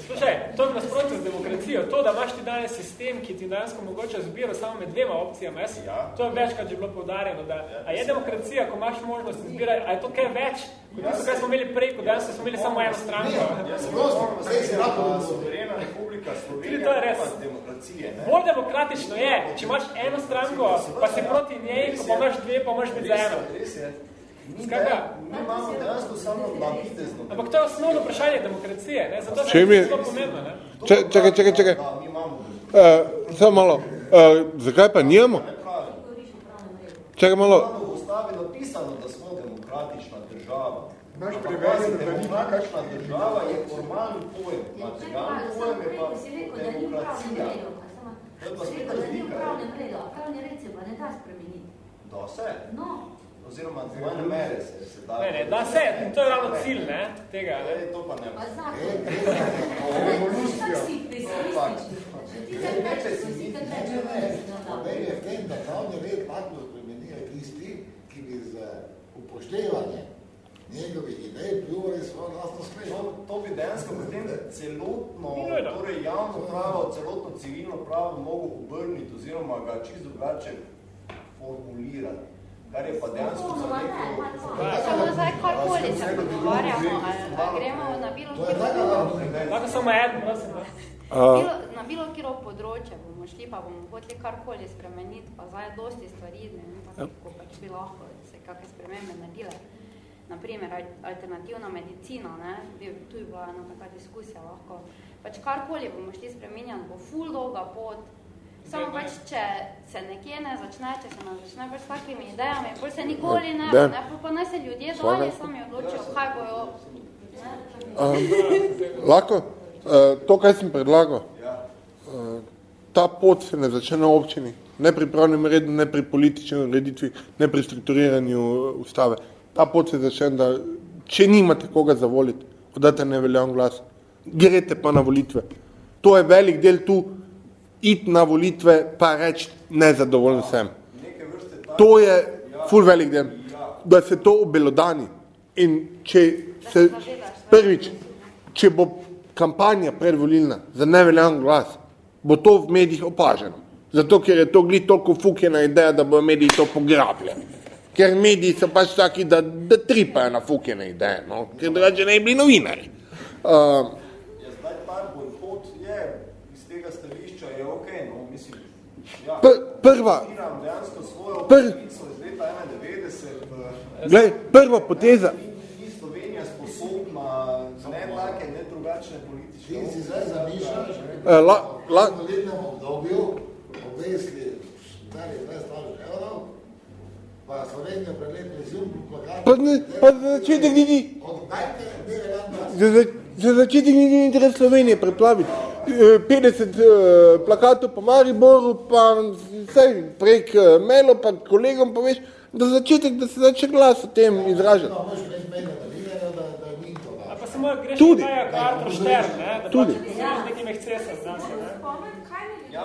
Slušaj, to je nasprotno z demokracijo. To, da imaš ti danes sistem, ki ti danes mogoče zbira samo med dvema opcijama, jaz, ja. to je večkrat že bilo poudarjeno, da a je demokracija, ko imaš možnost izbira, a je to kaj več, kot tisto, kaj smo imeli prej, ko danes smo imeli samo eno stranko. Ja, sem prej si lahko suverena republika Slovenija, to je res. demokracije. Ne? Bolj demokratično je, če imaš eno stranko, pa si proti njej, ko pa imaš dve, pa imaš biti za eno. Res je. Mi, Skakaj? mi imamo dejansko samo navitezno. Ampak to je osnovno vprašanje demokracije, ne? zato se je zelo pomembno. Ne? Če, čakaj, čakaj, čakaj. Da, mi imamo. Uh, samo malo. Uh, zakaj pa nijemo? Čakaj malo. Imamo v ustavi napisano, da smo demokratična država. Prevedeno, pazi, da ni demokratična država je formalni pojem. Materialni pojem je pa demokracija. redu. To je pa spet rekel, da ni v razlika. pravnem redu, a pravni red se pa ne da spremeniti. Da se. No, Oziroma, dvojne mere se, se da. Ne, ne, da se, to je ravno cilj ne, tega. Ne? Ne, to pa ne. pa zakon. Evolucija. Tak si pesimistični. Že ti se rečeš, ko si te rečeš, da Problem je v tem, da pravni red lahko spremenijo tisti, ki bi z upoštevanjem njegovih idej pljuvali svojo vlastno To, sklepo. to bi dejansko potem celotno, torej javno pravo, celotno civilno pravo mogel obrniti oziroma ga čisto drugače formulirati. Kar je pa dejansko za ne, neko... Ja. Samo zdaj karkoli se pogovarjamo, gremo na bilo To je taka kjer lahko Lahko samo eden, prosim. ne. Na bilo kjer področje bomo šli, pa bomo hoteli karkoli spremeniti, pa zdaj je dosti stvari, ne vem, pa ko pač bi lahko se kakšne spremembe naredile. Naprimer, al- alternativna medicina, ne, tu je bila ena taka diskusija lahko. Pač karkoli bomo šli spremenjati, bo ful dolga pot, Samo pač, če se nekje ne začne, če se ne začne pač s takimi idejami, pol se nikoli ne, bo, ne, pol pa naj se ljudje dalje sami odločijo, kaj bojo. um, lahko? Uh, to, kaj sem predlagal, uh, ta pot se ne začne na občini, ne pri pravnem redu, ne pri politični ureditvi, ne pri strukturiranju uh, ustave. Ta pot se začne, da če nimate koga zavoliti, oddate neveljaven glas, grete pa na volitve. To je velik del tu, iti na volitve pa reči nezadovoljen sem. To je ful velik del, da se to obelodani. In če se prvič, če bo kampanja predvolilna za neveljan glas, bo to v medijih opaženo. Zato, ker je to gli toliko fukjena ideja, da bo mediji to pograbili. Ker mediji so pač taki, da, da tripajo na fukjene ideje, no? ker drugače ne bi bili novinari. Uh, je zdaj ta bojkot je, iz tega stališča je ok, no, mislim, ja, pr prva, podpiram dejansko svojo Pr- pravico iz leta 91 v glej, prva poteza, ni Slovenija sposobna ne take, ne drugačne politične Ti si zdaj zamišljaš, eh, la, la, v volilnem obdobju obvesli stari 20 evrov, pa Slovenijo prelepili z jumbo plakat. pa, ne, pa za začetek ni, ni, Oddajte glas. Za, za, za začetek ni interes Slovenije preplaviti. Eh, 50 eh, plakatov po Mariboru, pa vse prek eh, Melo, pa kolegom poveš, da za začetek, da se začne glas o tem izražati. No, greš Tudi. Tudi. pač Ja, ja,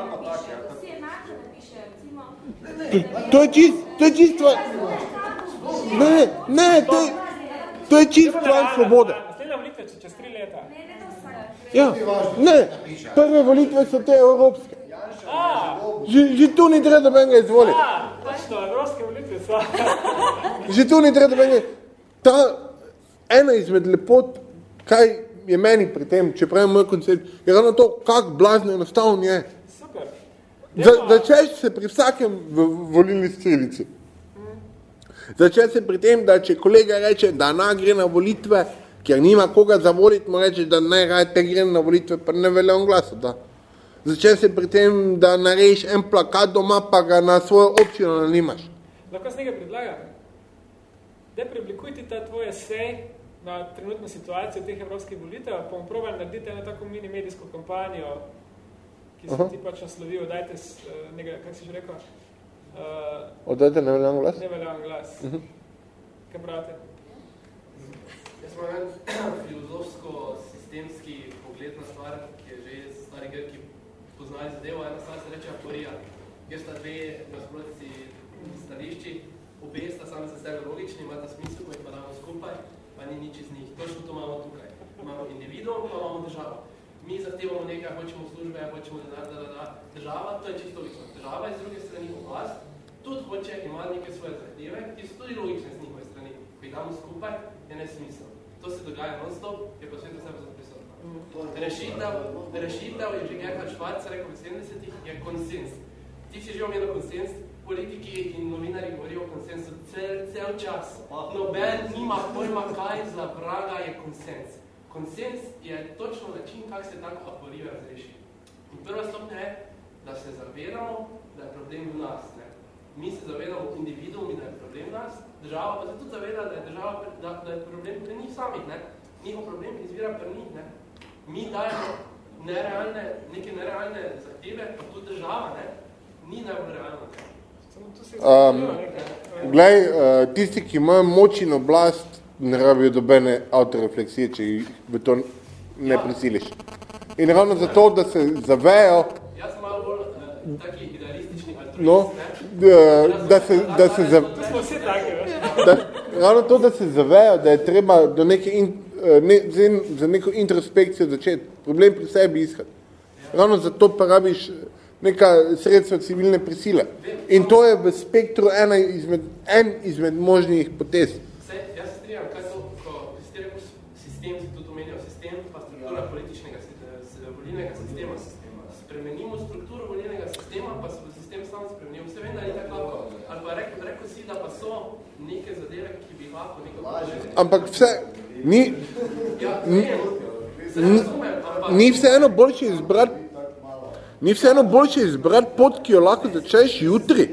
To je čist, to je čist tvoja, ne, ne, to je, to je čist tvoja svoboda. Volitve če čez tri leta. Ja, ne, prve volitve so te evropske. A, Že, že tu ni treba dobenega izvoliti. a, točno, evropske volitve so. Že tu ni treba dobenega. Ta ena izmed lepot, kaj je meni pri tem, če pravim moj koncept, je ravno to, kak blazno enostavno je. Super. Za, začeš se pri vsakem volilni strelici. Začeš se pri tem, da če kolega reče, da na gre na volitve, ker nima koga zavoliti, mu reče, da ne rajte gre na volitve, pa ne velja on glasu. Da. Začeš se pri tem, da narediš en plakat doma, pa ga na svojo občino nimaš. Lahko jaz nekaj predlagam. Daj preoblikuj ti ta tvoj esej na trenutno situacijo teh evropskih volitev, pa bomo probali narediti eno tako mini medijsko kampanjo, ki se Aha. ti pač naslovijo, dajte s, eh, nekaj, kak si že rekel, Uh, Oddajte neveljan glas? Neveljan glas. Uh -huh. Kaj pravite? Imam en filozofsko-sistemski pogled na stvar, ki je že stari grki poznali zadevo. Ena stvar se reče aporija, kjer sta dve nasprotci stališči, obe sta same za sebe logični, imata smisel, ko jih pa damo skupaj, pa ni nič iz njih. Točno to imamo tukaj. Imamo individuum, pa imamo državo. Mi zahtevamo nekaj, hočemo službe, hočemo denar, da, da, da. Država, to je čisto logično. Država je z druge strani oblast, tudi hoče ima neke svoje zahteve, ki so tudi logične z njihove strani. Ko jih damo skupaj, je nesmisel. To se dogaja non-stop, je pa svet vse zapisal. Rešitev, rešitev je že Gerhard Schwarz rekel v 70-ih, je konsens. Ti si že omenil konsens, politiki in novinari govorijo o konsensu cel, cel čas. Noben nima pojma, kaj za vraga je konsens. Konsens je točno način, kak se tako aporijo razreši. In prva stopnja je, da se zavedamo, da je problem v nas. Ne? Mi se zavedamo individuumi, da je problem nas, država pa se tudi zaveda, da je, država, da, da je problem pri njih samih. Ne? Njihov problem izvira pri njih. Ne? Mi dajemo nerealne, neke nerealne zahteve, pa tudi država, ne? ni najbolj realna. Um, glej, uh, tisti, ki imajo moč in oblast, ne rabijo dobene autorefleksije, če jih v to ne prisiliš. In ravno zato, da se zavejo, Jaz sem malo bolj uh, taki idealistični altruist, no, da, da se, da se zav... Da, ravno to, da se zavejo, da je treba do neke in, ne, za neko introspekcijo začeti, problem pri sebi iskati. Ravno zato pa rabiš neka sredstva civilne prisile. In to je v spektru ena izmed, en izmed možnih potez. Vse, jaz se strijam, kaj to, ko si ti rekel sistem, si tudi omenjal sistem, pa struktura političnega volilnega sistema. Spremenimo strukturo volilnega sistema, pa se bo sistem sam spremenil. Vse vem, da ni tako lahko. Ali pa rekel, rekel si, da pa so neke zadeve, ki bi lahko neko povedali. Ampak vse, ni, Ja, ni, ni, ni vseeno boljše izbrati Ni vseeno boljše izbrati pot, ki jo lahko začneš jutri.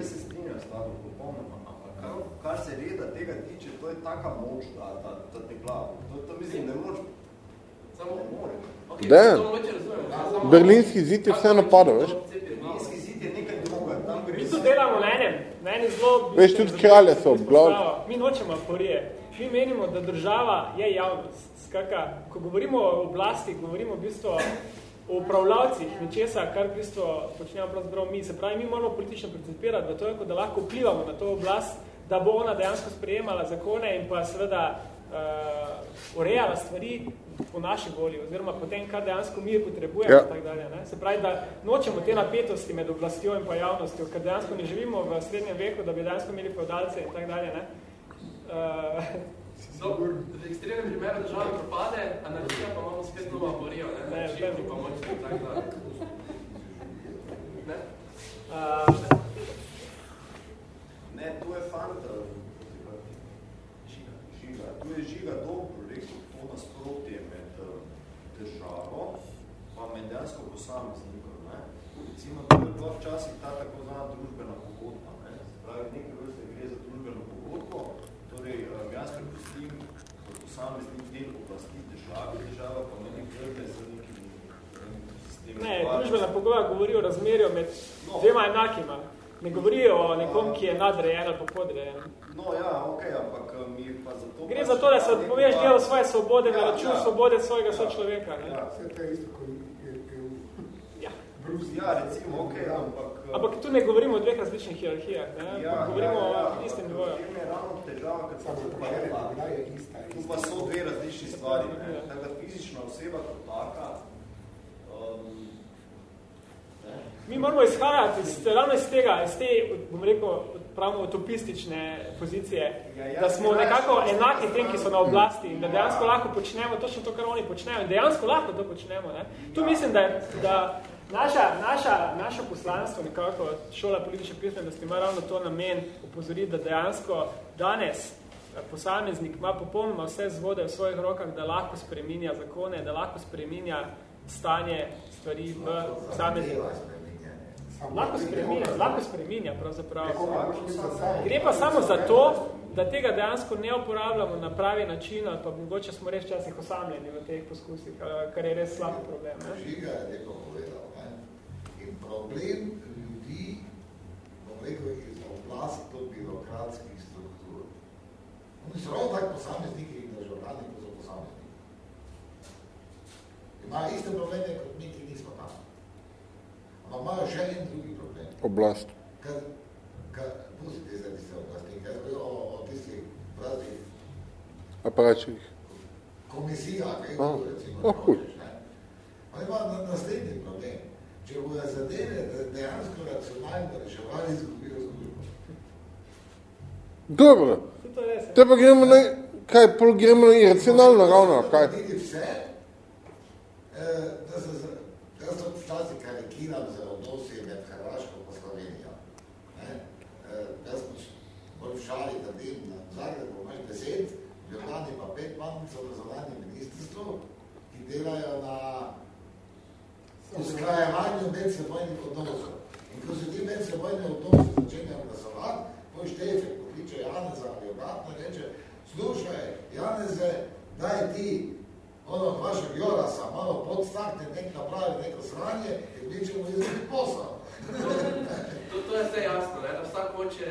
Kar se reda tega tiče, to je taka moč, da, da, da te glava. To, to mislim, ne moč. Samo more. Okay, Da. to razumem. Berlinski zid je vseeno padel, veš? Berlinski zid je nekaj druga. Tam gre Mi tu delamo na enem, na enem zelo... Veš, tudi kralje so obglav. Mi nočemo aporije. Mi menimo, da država je javnost. Skaka, ko govorimo o oblasti, govorimo v bistvu o upravljavcih nečesa, kar v bistvu počnemo pravzaprav mi. Se pravi, mi moramo politično principirati v to, da lahko vplivamo na to oblast, da bo ona dejansko sprejemala zakone in pa seveda uh, urejala stvari po naši volji, oziroma potem, kar dejansko mi potrebujemo Ja. in tako dalje. Ne? Se pravi, da nočemo te napetosti med oblastjo in pa javnostjo, ker dejansko ne živimo v srednjem veku, da bi dejansko imeli feudalce in tako dalje. Ne? Uh, No, v ekstremnem primeru država propade, anarhija pa imamo spet novo aborijo, ne? Ne, Šipki pa močno tak da. Ne? Uh, Ne, to je fanta. Žiga. Žiga. Tu je žiga dobro rekel, to nasprotje med eh, državo pa med dejansko posameznikom. Ne? Recimo, to je bila včasih ta tako zvana družbena pogodba. Ne? Se pravi, nekaj vrste gre za družbeno pogodbo, torej eh, jaz prepustim kot posameznik del oblasti države, država pa me nek vrde z nekim sistemom. ne, družbena pogoja govori o razmerju med dvema enakima. Ne govori o nekom, ki je nadrejen ali pa podrejen. No ja, ok, ampak mi pa zato... Gre za to, da se odpoveš delo svoje svobode na račun svobode svojega sočloveka. Ne? Ja, Vse to je isto, kot je, je Ja. Ja, recimo, ok, ampak... eh, Ampak tu ne govorimo o dveh različnih hierarhijah, ne? Ja, govorimo ja, ja, o istem nivoju. v tem je ravno težava, kad Samo se vprašanje, bila je ista, Tu ista. pa so dve različni stvari. Ja. Ne? Tako da fizična oseba kot taka, um, ne? Mi moramo izhajati iz, ravno iz tega, iz te, bom rekel, pravno utopistične pozicije, Ja, ja, da smo si nekako rečeš, enaki tem, ki so na oblasti in da Ja. dejansko lahko počnemo točno to, kar oni počnejo. In dejansko lahko to počnemo. Ne? Tu mislim, da, da naša, naša, naša poslanstvo, nekako šola politične pismenosti, ima ravno to namen upozoriti, da dejansko danes eh, posameznik ima popolnoma vse zvode v svojih rokah, da lahko spreminja zakone, da lahko spreminja stanje stvari v posamezniku. Lahko spreminja, lahko spreminja pravzaprav. Gre pa samo za to, da tega dejansko ne uporabljamo na pravi način, ali pa mogoče smo res včasih osamljeni v teh poskusih, eh, kar je res slab problem. Ne? Žiga je lepo povedal. Ne? In problem ljudi, bom rekel, je za oblast do birokratskih struktur. Oni so ravno tako posamezniki in državljani, kot so posamezniki. Imajo iste probleme, kot mi, ki nismo Kaj, kaj, pustite zdaj tiste oblasti, kaj je o, o tistih raznih Aparačih. komisijah, kaj je A, to recimo, huj. hočeš, ne? Pa ima na, naslednji problem. Če bojo zadeve de- dejansko racionalno reševali, izgubijo službo. Dobro. Te pa gremo na, kaj, pol gremo na iracionalno ravno, kaj? Vse, eh, da se, jaz to včasih karikiram za odnosi med Hrvaško in Slovenijo. Ne? Eh, Jaz pač bolj v šali trdim, na Zagrebu imaš deset, v Ljubljani pa pet manjcev na zunanjem ministrstvu, ki delajo na usklajevanju medsebojnih odnosov. In ko se ti medsebojni odnosi začenjajo glasovati, poj Štefek pokliče Janeza ali obratno reče, slušaj, Janeze, daj ti ono vašeg Jorasa malo podstakne, nek napravi neko sranje in mi ćemo izviti posao. To, to je vse jasno, ne? da vsak hoče,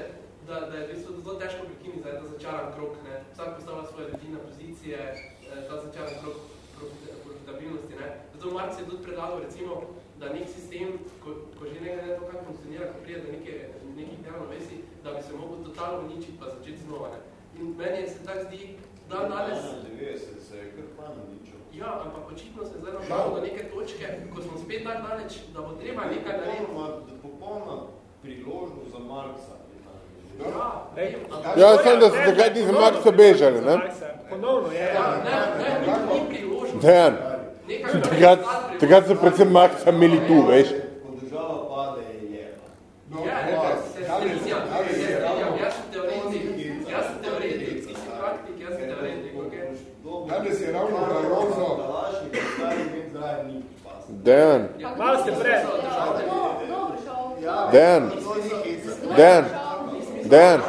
da, da je v bistvu zelo težko prekiniti za ta začaran krok. Ne? Vsak postavlja svoje na pozicije, eh, ta začaran krok profit- profitabilnosti. Ne? Zato Marx je tudi predlagal, recimo, da nek sistem, ko, ko že nekaj ne to, kako funkcionira, ko prije do neke, nekih neravnovesi, da bi se mogel totalno uničiti pa začeti znova. Ne? In meni se tak zdi, da danes... 91 se je kar pan ničel. Ja, ampak očitno se zdaj našlo do neke točke, ko smo spet tak daleč, da bo treba nekaj narediti. Popolnoma, popolna priložnost za Marksa. Ja, Ej, Ja, sem, da so takrat iz Marksa bežali, ne? Ponovno je. Ja, ne, ne, ni, ni priložnost. Dejan, Nekaj takrat, takrat so predvsem Marksa imeli tu, veš? Ko država pade, je. No, Ja, glejte, se danes- strinjam, danes se je strinjam, ravno- jaz sem teoretik, jaz sem teoretik, ti si praktik, jaz sem teoretik, okej? Danes je ravno Barozo. Kalašnik, stari med zraje ni pas. Dejan, Malo ste pred. Dejan, Dejan, Dejan,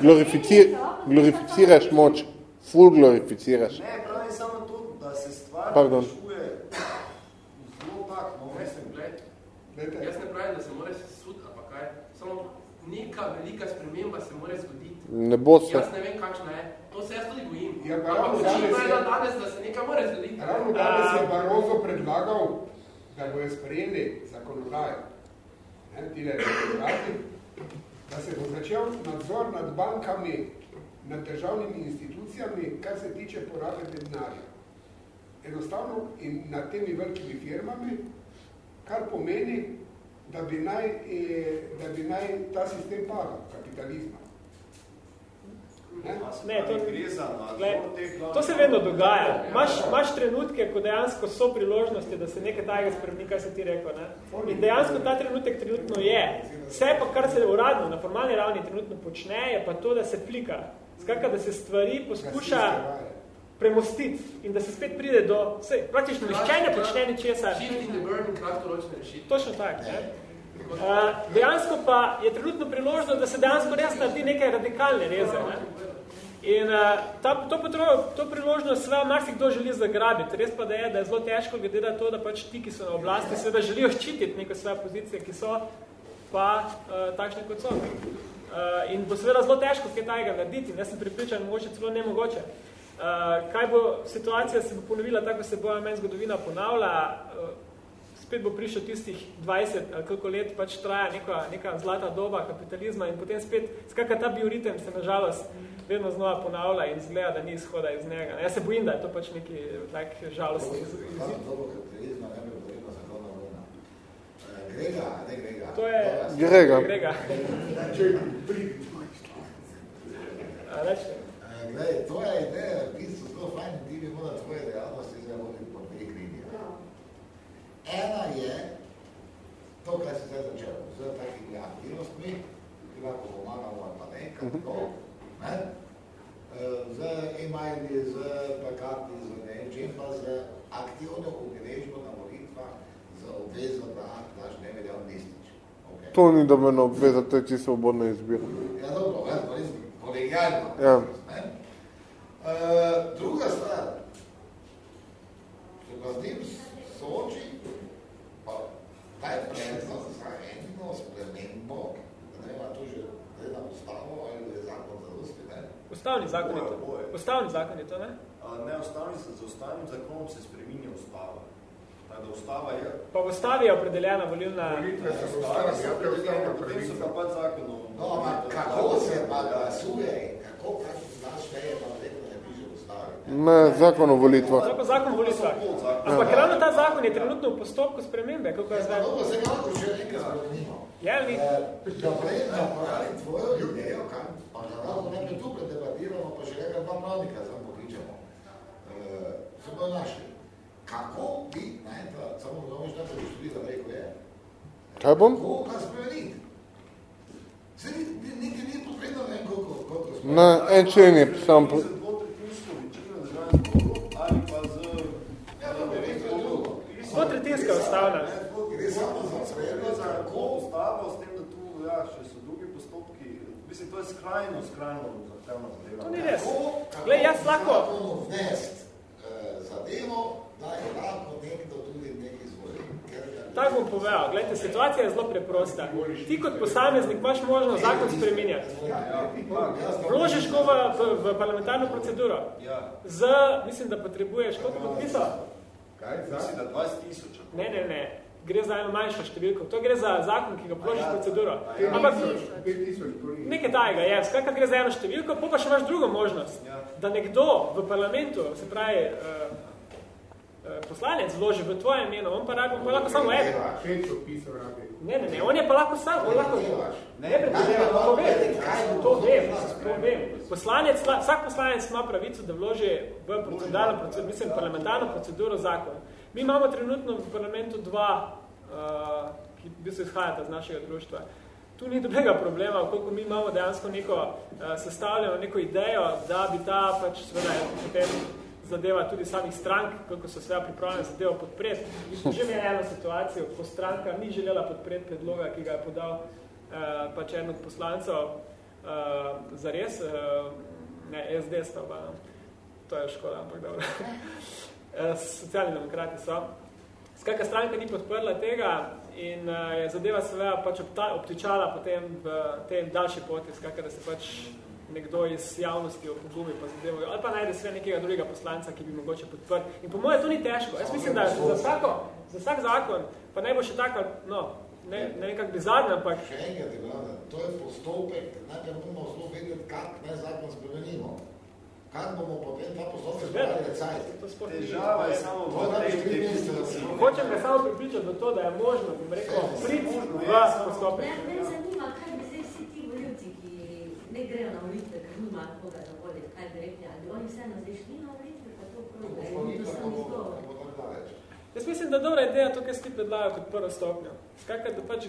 glorificir, glorificiraš moč, ful glorificiraš. Ne, pravi samo to, da se stvar Pardon. zelo tak, no, mislim, Glej, Glejte, Jaz ne pravim, da se mora sesud, ampak kaj, samo neka velika sprememba se mora zgoditi. Ne bo se. Jaz ne vem, kakšna je. To se jaz tudi bojim. Ja, pa ravno danes je, je- da danes, da se nekaj mora zgoditi. Ravno danes je Barozo predlagal, da bojo sprejeli zakonodajo, ne, tile demokrati, da se bo začel nadzor nad bankami, nad državnimi institucijami, kar se tiče porabe denarja. Enostavno in nad temi velikimi firmami, kar pomeni, da bi naj, eh, da bi naj ta sistem padal, kapitalizma. Ne? To, gled, to se vedno dogaja. Imaš, imaš trenutke, ko dejansko so priložnosti, da se nekaj tajega spremeni, kaj se ti rekel. Ne? In dejansko ta trenutek trenutno je. Vse pa, kar se uradno, na formalni ravni trenutno počne, je pa to, da se plika. Skratka, da se stvari poskuša premostiti in da se spet pride do... Vse, praktično nišče ne počne ničesar. Kratkoročne rešitve. Točno tako. Ne? Uh, dejansko pa je trenutno priložnost, da se dejansko res naredi neke radikalne reze. Ne? In uh, ta, to, potro, to priložnost sve marsikdo želi zagrabiti. Res pa da je, da je zelo težko glede na to, da pač ti, ki so na oblasti, seveda želijo ščititi neko svoje pozicije, ki so pa uh, takšne kot so. Uh, in bo seveda zelo težko kaj tajega narediti. Jaz sem pripričan, mogoče celo nemogoče. Uh, kaj bo situacija se bo ponovila, tako se bo meni zgodovina ponavlja, uh, spet bo prišel tistih 20 ali koliko let pač traja neka, neka zlata doba kapitalizma in potem spet, skakaj ta bioritem se nažalost vedno znova ponavlja in zgleda, da ni izhoda iz njega. Jaz se bojim, da je to pač neki tak žalostni iz, iz. Eh, Grega, ne Grega. To je... Grega. Grega. A, reči. Eh, Glej, tvoja ideja je v bistvu zelo fajn ti bi morala tvoje dejavnosti zdaj voditi po dveh linijah. Ena je to, kar si zdaj začel, z takimi aktivnostmi, ki lahko pomagamo ali pa ne, kako, ne? Eh, z e-maili, z plakati, z nečem, pa z aktivno udeležbo na volitvah, z obvezo, da daš neveljav listič. Okay. To ni dobeno obveza, to je čisto svobodna izbira. Ja, dobro, ja, to je kolegijalno. Ja. Ne? Uh, druga stvar, se pa z njim sooči, taj predlog za eno spremembo, da nema tu že gleda ustavo ali je zakon za dosti, ne? Ustavni zakon je to. Ustavni zakon je to, ne? A, Ne, ustavni, z ustavnim zakonom se spreminja ustava. Da ustava je... Pa v ustavi je opredeljena volilna... Volitve so Ustava ustavi, so ja, to je ustavna potem so pa pač zakonom... No, ampak kako se pa glasuje, kako kak znaš pa ne piše Na zakon o volitvah. To je pa zakon o volitvah. Ampak ravno ta zakon je trenutno v postopku spremembe, kako je Ja, zdaj. pa dobro, se lahko še nekaj spremenimo. Ja, ali ni? Eh, Da prej napravim tvojo idejo, kam, pa da lahko najprej tu predebatiramo, pa še nekaj dva pravnika samo pokličemo. Eh, Se bojo našli. Kako bi, ne, da samo vnoviš najprej študira, rekel je, Kaj bom? kako ga spremeniti? Se ni, ni, potrebno, ne vem, koliko, koliko spremeniti. Na en člen je sam... Z dvotretinsko večino v državnem zboru ali pa z... Ja, to bi rekel, je drugo. Dvotretinska ustavna. Gre samo za Gre za kako ustavo, s tem, da tu ja, še so drugi postopki. Mislim, to je skrajno, skrajno zahtevna zadeva. To ni res. Glej, jaz lahko... vnest eh, zadevo, da je lahko nekdo tudi nekaj izvoli. Tako bom povedal, gledajte, situacija je zelo preprosta. Ti kot posameznik imaš možnost zakon spreminjati. Vložiš ga v, v, v parlamentarno proceduro. Ja. Z, mislim, da potrebuješ, koliko podpisov? Kaj za? Mislim, da 20 tisoč. Ne, ne, ne. Gre za eno manjšo številko. To gre za zakon, ki ga vložiš v proceduro. Ampak 5000 koliko. nekaj tajega je. Skratka, gre za eno številko, pa, pa še imaš drugo možnost. Da nekdo v parlamentu, se pravi, uh, poslanec vloži v tvoje imeno, on pa, rabi, on pa lahko samo eden. Ne, ne, ne, on je pa lahko sam, on lahko... Ne, predvidevam, to vem, to vem, to vem. Poslanec, la- vsak poslanec ima pravico, da vloži v proceduralno proceduro, mislim, parlamentarno proceduro zakon. Mi imamo trenutno v parlamentu dva, uh, ki v bistvu izhajata z našega društva. Tu ni dobrega problema, koliko mi imamo dejansko neko uh, sestavljeno, neko idejo, da bi ta pač seveda potem zadeva tudi samih strank, koliko so seveda pripravljene zadevo podpreti. Mi smo že imeli eno situacijo, ko stranka ni želela podpreti predloga, ki ga je podal uh, pač en od poslancev uh, za res, uh, ne, SD sta oba, no. to je škoda, ampak dobro. Uh, socialni demokrati so. Skratka, stranka ni podprla tega in uh, je zadeva seveda pač obta, obtičala potem v tem daljši poti, skratka, da se pač nekdo iz javnosti opogumi pa zadevo, ali pa najde sve nekega drugega poslanca, ki bi mogoče podprl. In po moje to ni težko. Jaz mislim, da za, vsako, za vsak zakon, pa naj bo še tako, no, ne, ne vem kak bizarno, ampak Še enkrat je glavno, to je postopek, najprej moramo zelo vedeti, kak naj zakon spremenimo. Kak bomo potem ta postopek spremenili cajt. Težava je samo v tej. Hočem ga samo pripričati do to, da je možno, bom rekel, priti v postopek. Me, me zanima, kaj bi zdaj vsi ti voljivci, ki ne grejo na volitve, ker nima koga za voliti, kaj bi rekli, ali oni vseeno zdaj šli na volitve, pa to je to sam izgovor. Jaz mislim, da je dobra ideja to, kar si ti predlagajo kot prvo stopnjo. Skakaj, da pač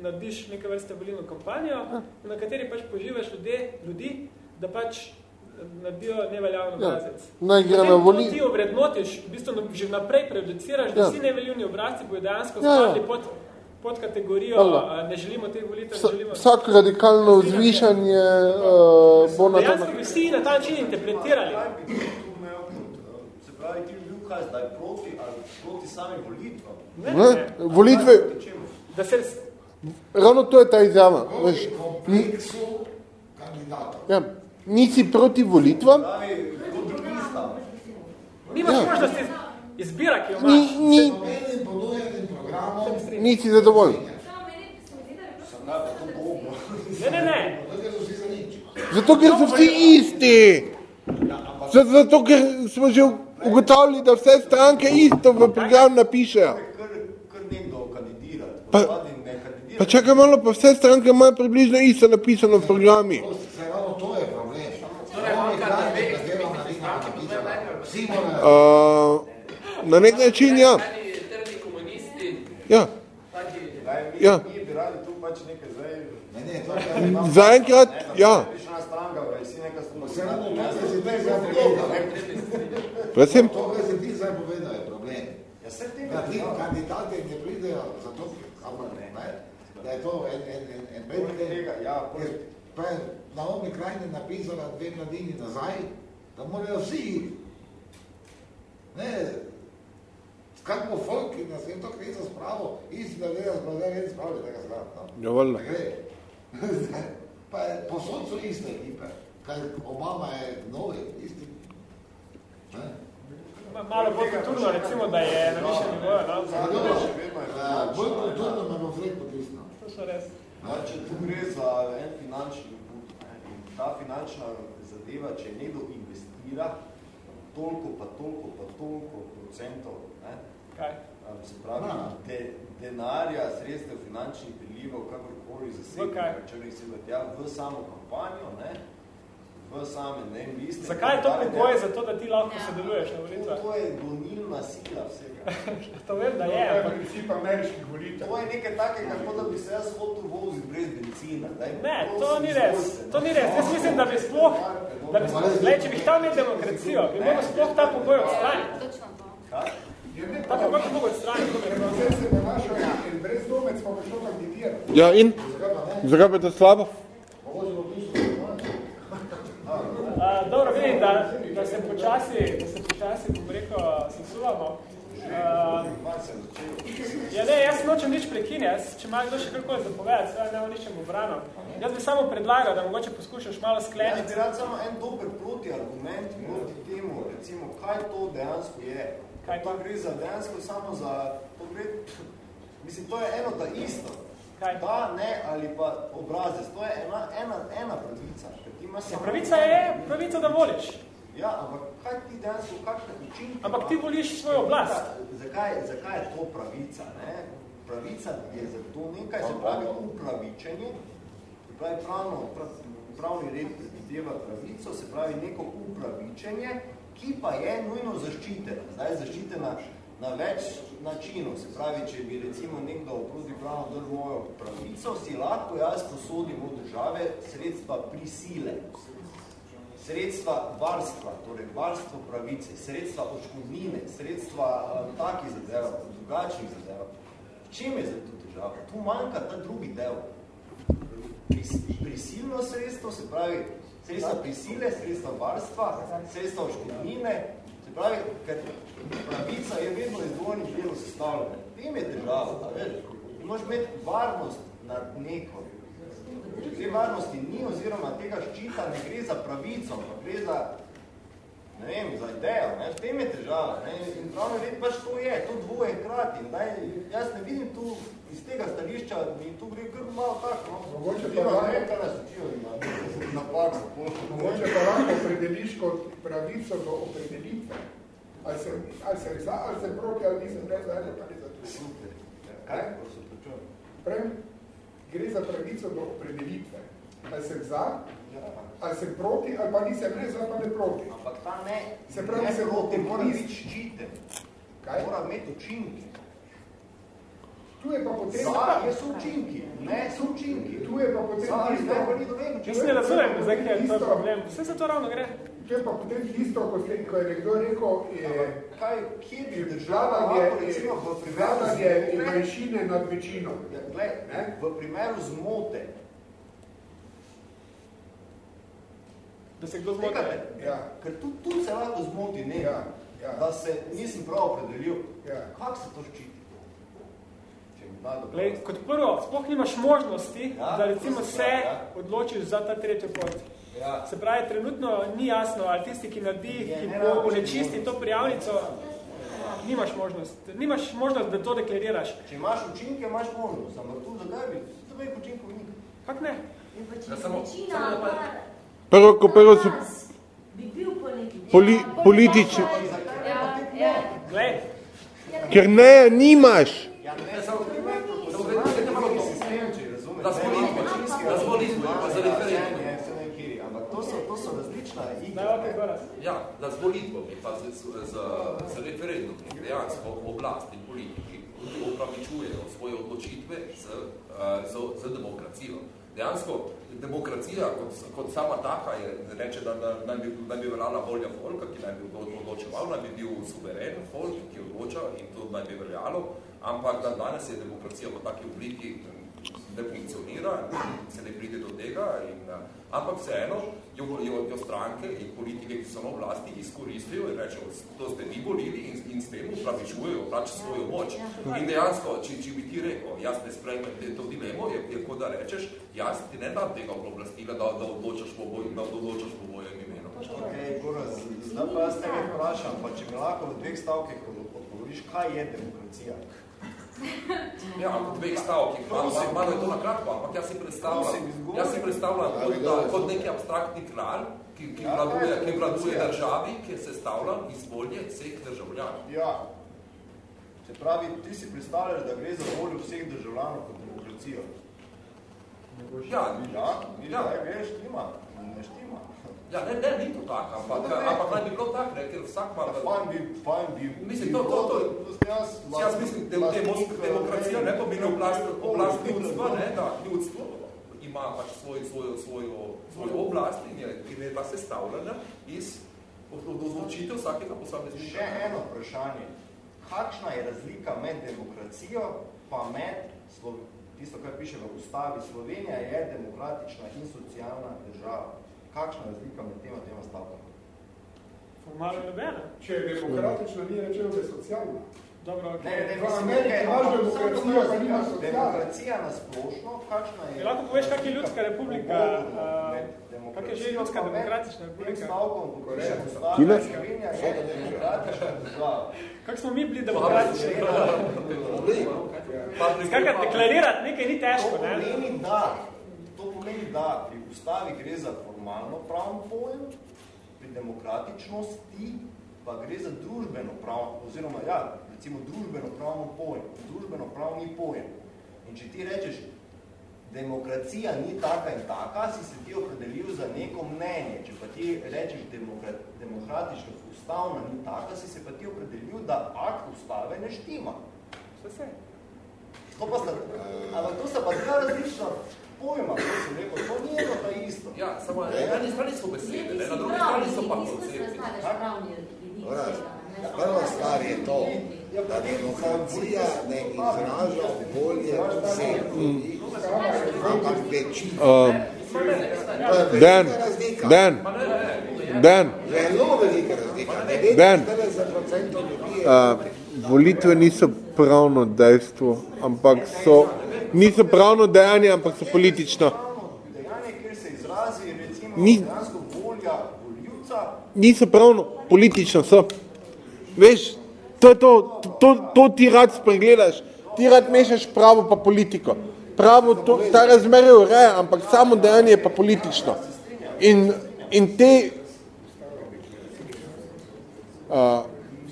narediš neke vrste volilno kampanjo, na kateri pač poživaš ljudi, ljudi da pač naredijo neveljavno Ja. obrazec. Naj gre na voli- ti ovrednotiš, v bistvu že naprej prejudiciraš, da Ja. vsi neveljivni obrazci bodo dejansko Ja, ja. spadli pod, pod kategorijo, Hvala. a, ne želimo teh volitev, ne želimo... Vsak radikalno zvišanje uh, bo na to... Dejansko bi vsi na ta način interpretirali. Se pravi, ti bi bil kaj zdaj proti ali proti samim volitvam? Ne, volitve, Da se ravno to je ta izjava. Veš, ni, Kompleksu kandidatov. ja, nisi proti volitvam, Pravi, nimaš Ja. možnosti izbira, ki jo ni, imaš. ni, Nobenim ponujenim programom, nisi najbolj to dobro. Ne, ne, ne. zato ker so vsi isti. Zato, ker smo že ugotavljali, da vse stranke isto v program napišejo. Pa-. Pa čakaj malo, pa vse stranke imajo približno isto napisano v programi. Torej. Uh, na nek način, ja. Ja. Ja. pač. Ne, ne, to je Zaenkrat, ja. Se to, ti. Prosim? To, kar si ti zdaj povedal, je problem. Ja, se ti ne znam. kandidati ne pridejo zato, ampak ne, da je to en, en, en, en tega, ja, pa je na omi krajini napisala dve mladini nazaj, da morajo vsi. Ne, kak bo folk, ki nas je to kriza spravo, isti da gleda zblazen, red spravlja tega zgrada. No? Ja, valjda. Ne gre. pa je, posod so iste ekipe, kaj Obama je novi, isti. Ne? malo bolj kulturno, recimo, da je na višjem nivoju. No? Bolj kulturno me bom zred potisnil. To so res. Ja, če tu gre za en finančni input, ne, in ta finančna zadeva, če nekdo investira toliko pa toliko pa toliko procentov, ne, Kaj? se pravi, de, denarja, sredstev, finančnih prilivov, kakorkoli zasebnih računih se vrtja v samo kampanjo, ne, v same, ne liste. Zakaj je to pogoj za to, da ti lahko sodeluješ na volitvah? To je gonilna sila vsega. to vem, da je. To je princip ameriških volitev. To je nekaj takega, kot da bi se jaz hotel voziti brez benzina. Daj, Ne, to ni res. To ni res. Jaz mislim, da bi sploh, da bi sploh, gled, če bi htel imeti demokracijo, bi mogo sploh ta pogoj odstraniti. Točno to. Kaj? Ja, in? Zakaj pa je to slabo? Uh, dobro, vidim, da, da se počasi, da se počasi, bom rekel, sesuvamo. Uh, ja, ne, jaz nočem nič prekinjati, jaz, če ima kdo še kakoli zapovedati, sve ne bo ničem obrano. Jaz bi samo predlagal, da mogoče poskušaš malo Jaz skleniti. bi rad samo en dober protiargument proti temu, recimo, kaj to dejansko je. Kaj to gre za dejansko samo za, to gre, mislim, to je eno ta isto. Kaj? Da, ne, ali pa obrazec, to je ena, ena, ena pravica. ti imaš Ja, pravica je pravica, da voliš. Ja, ampak kaj ti dejansko, kakšne učinke? Ampak ti voliš svojo oblast. Zakaj, zakaj je to pravica? Ne? Pravica je zato nekaj, se pravi upravičenje, se pravi pravno, prav- pravni red predvideva pravico, se pravi neko upravičenje, ki pa je nujno zaščitena. Zdaj zaščitena na več načinov. Se pravi, če bi recimo nekdo protipravno dal mojo pravico, si lahko jaz posodim od države sredstva prisile sredstva varstva, torej varstvo pravice, sredstva oškodnine, sredstva uh, takih zadev, drugačnih zadev. V čem je za to težava? Tu manjka ta drugi del. Pris, prisilno sredstvo, se pravi sredstva prisile, sredstva varstva, sredstva oškodnine, se pravi, ker pravica je vedno iz dvojnih delov sestavljena. Tem je težava, a veš? Ti moraš imeti varnost nad neko, Če gre varnosti ni oziroma tega ščita ne gre za pravico, pa gre za, ne vem, za idejo, ne, v tem je težava, ne, in pravno red pač to je, to dvoje hkrati, in daj, jaz ne vidim tu iz tega stališča, mi tu gre kar malo tako, no. Mogoče pa lahko- ne kaj nas učijo, ima napak za pol. Mogoče pa lahko opredeliš kot pravico do opredelitve. Ali sem, ali sem za, ali sem proti, ali nisem ne za, ali pa ne za to. Super. Kaj? Ko se počujem? Prej, gre za pravico do opredelitve. Ali sem za, ali sem proti, ali pa nisem ne za, pa ne proti. Ampak ta ne, Se pravi, ne se proti, mora biti ščiten. Kaj? Mora imeti učinke. Tu je pa potem... Je so učinki, ne so učinki. Tu je pa potem ali ne, pa ni doben Jaz ne razumem, zdaj, kaj je to problem. Vse za to ravno gre. To je pa potem tisto, ko, se, ko je nekdo rekel, je, Kaj, kje bi država lahko, recimo, v primeru zmote- manjšine nad večino. Ja, glej, v primeru zmote, Da se kdo zmoti. Ja. ker tu, tu se lahko zmoti ne, Ja, ja. da se nisem prav opredelil, Ja. kako se to ščiti? Glej, kot prvo, sploh nimaš možnosti, Ja, da recimo se se pravi, ja. odločiš za ta tretjo pot. Ja. Se pravi, trenutno ni jasno, ali tisti, ki naredi, ki bo rabiš unečisti to prijavnico, nimaš možnost. Nimaš možnost, da to deklariraš. Če imaš učinke, imaš možnost, ampak tu zakaj bi? Tu vek učinkov ni. Kak ne? Ja, samo- večina samo da pa- Prvo, ko prvo so poli, politični, ker ne, nimaš. Ja. Da z volitvami, pa z, z, z, z referendumi dejansko oblast in politiki opravičujejo svoje odločitve z, eh, z, z demokracijo. Dejansko demokracija kot, kot sama taka je, reče, da, da naj, bi, naj bi veljala volja folka, ki naj bi odlo- odločeval, naj bi bil suveren folk, ki odloča in to naj bi veljalo, ampak dan danes je demokracija v taki obliki ne funkcionira, se ne pride do tega, in, ampak vseeno jo, jo, jo stranke in politike, ki so na oblasti, izkoristijo in rečejo, to ste vi volili in, in s tem upravičujejo pač svojo moč. In dejansko, če, če bi ti rekel, jaz ne sprejmem to dilemo, je, je kot da rečeš, jaz ti ne dam tega oblastila, da, da odločaš po boju, da odločaš po bojem imenu. Ok, Goraz, zdaj pa jaz tega vprašam, pa če mi lahko v dveh stavkih odgovoriš, kaj je demokracija? Ja, v dveh stavkih, malo, malo je to na kratko, ampak jaz si predstavljam, jaz si predstavljam kot, da, kot neki abstraktni kralj, ki, ki, ja, vladuje, ki vladuje državi, ki je sestavljan iz volje vseh državljanov. Ja, se pravi, ti si predstavljaš, da gre za voljo vseh državljanov kot demokracijo. Ja, ja, ja, ja. greš, štima, ne štima. Ja, ne, ne, ni to tak, ampak, ampak naj bi bilo tak, ne, ker vsak ima... Ja, fajn bi, fajn bi... Mislim, to, to, to, jaz, jaz mislim, de, de, demokracija ne pomeni oblast, oblast ljudstva, ne, da ljudstvo ima pač svoj, svojo, svojo, svojo oblast in je, in je ta sestavljena iz odločitev vsakega posameznika. Še eno vprašanje. Kakšna je razlika med demokracijo pa med tisto, kar piše v ustavi Slovenija, je demokratična in socialna država kakšna razlika med tema tema stavkama? Formalno nobena. Če je demokratična, ni rečeno, da je socialna. Dobro, okay. Ne, ne, mislim, Amerike imaš demokracijo, pa nima socialna. Demokracija na splošno, kakšna je... Je lahko poveš, kak je ljudska republika, uh, kak je že ljudska demokratična republika? stavkom, Kine? Slovenija je demokratična država. Kak smo mi bili demokratični? Skakrat deklarirati nekaj ni težko, ne? To pomeni, da, to pomeni, da pri ustavi gre za formalno pravno pojem, pri demokratičnosti pa gre za družbeno pravno, oziroma ja, recimo družbeno pravno pojem, družbeno pravni pojem. In če ti rečeš, demokracija ni taka in taka, si se ti opredelil za neko mnenje. Če pa ti rečeš, demokrat, demokratičnost ustavna ni taka, si se pa ti opredelil, da akt ustave ne štima. Vse se. To pa sta, ampak to sta pa dva različna pojma, to sem rekel, to ni eno ta isto. Ja, samo na eni strani so besede, ne, na drugi strani so pa koncepti. Prva stvar je to, da demokracija ne izraža volje vseh ljudi, ampak večina. Dan, Dan, Dan. Dan. 40% ljudi je... uh, volitve niso pravno dejstvo, ampak so, niso pravno dejanje, ampak so politično. Dejanje, kjer se izrazi, recimo, Ni- dejansko volja voljivca, Niso pravno, politično so. Veš, to je to, to, to ti rad spregledaš. Ti rad mešaš pravo pa politiko. Pravo, to, ta razmerje ureja, ampak samo dejanje je pa politično. In, in te... Uh,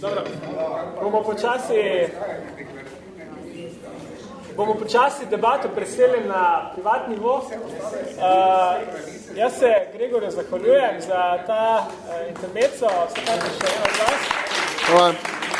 Dobro, bomo počasi bomo počasi debato preselili na privatni nivo. Uh, jaz se Gregorju zahvaljujem za ta uh, intermeco, vsekakor še eno vas. Hvala.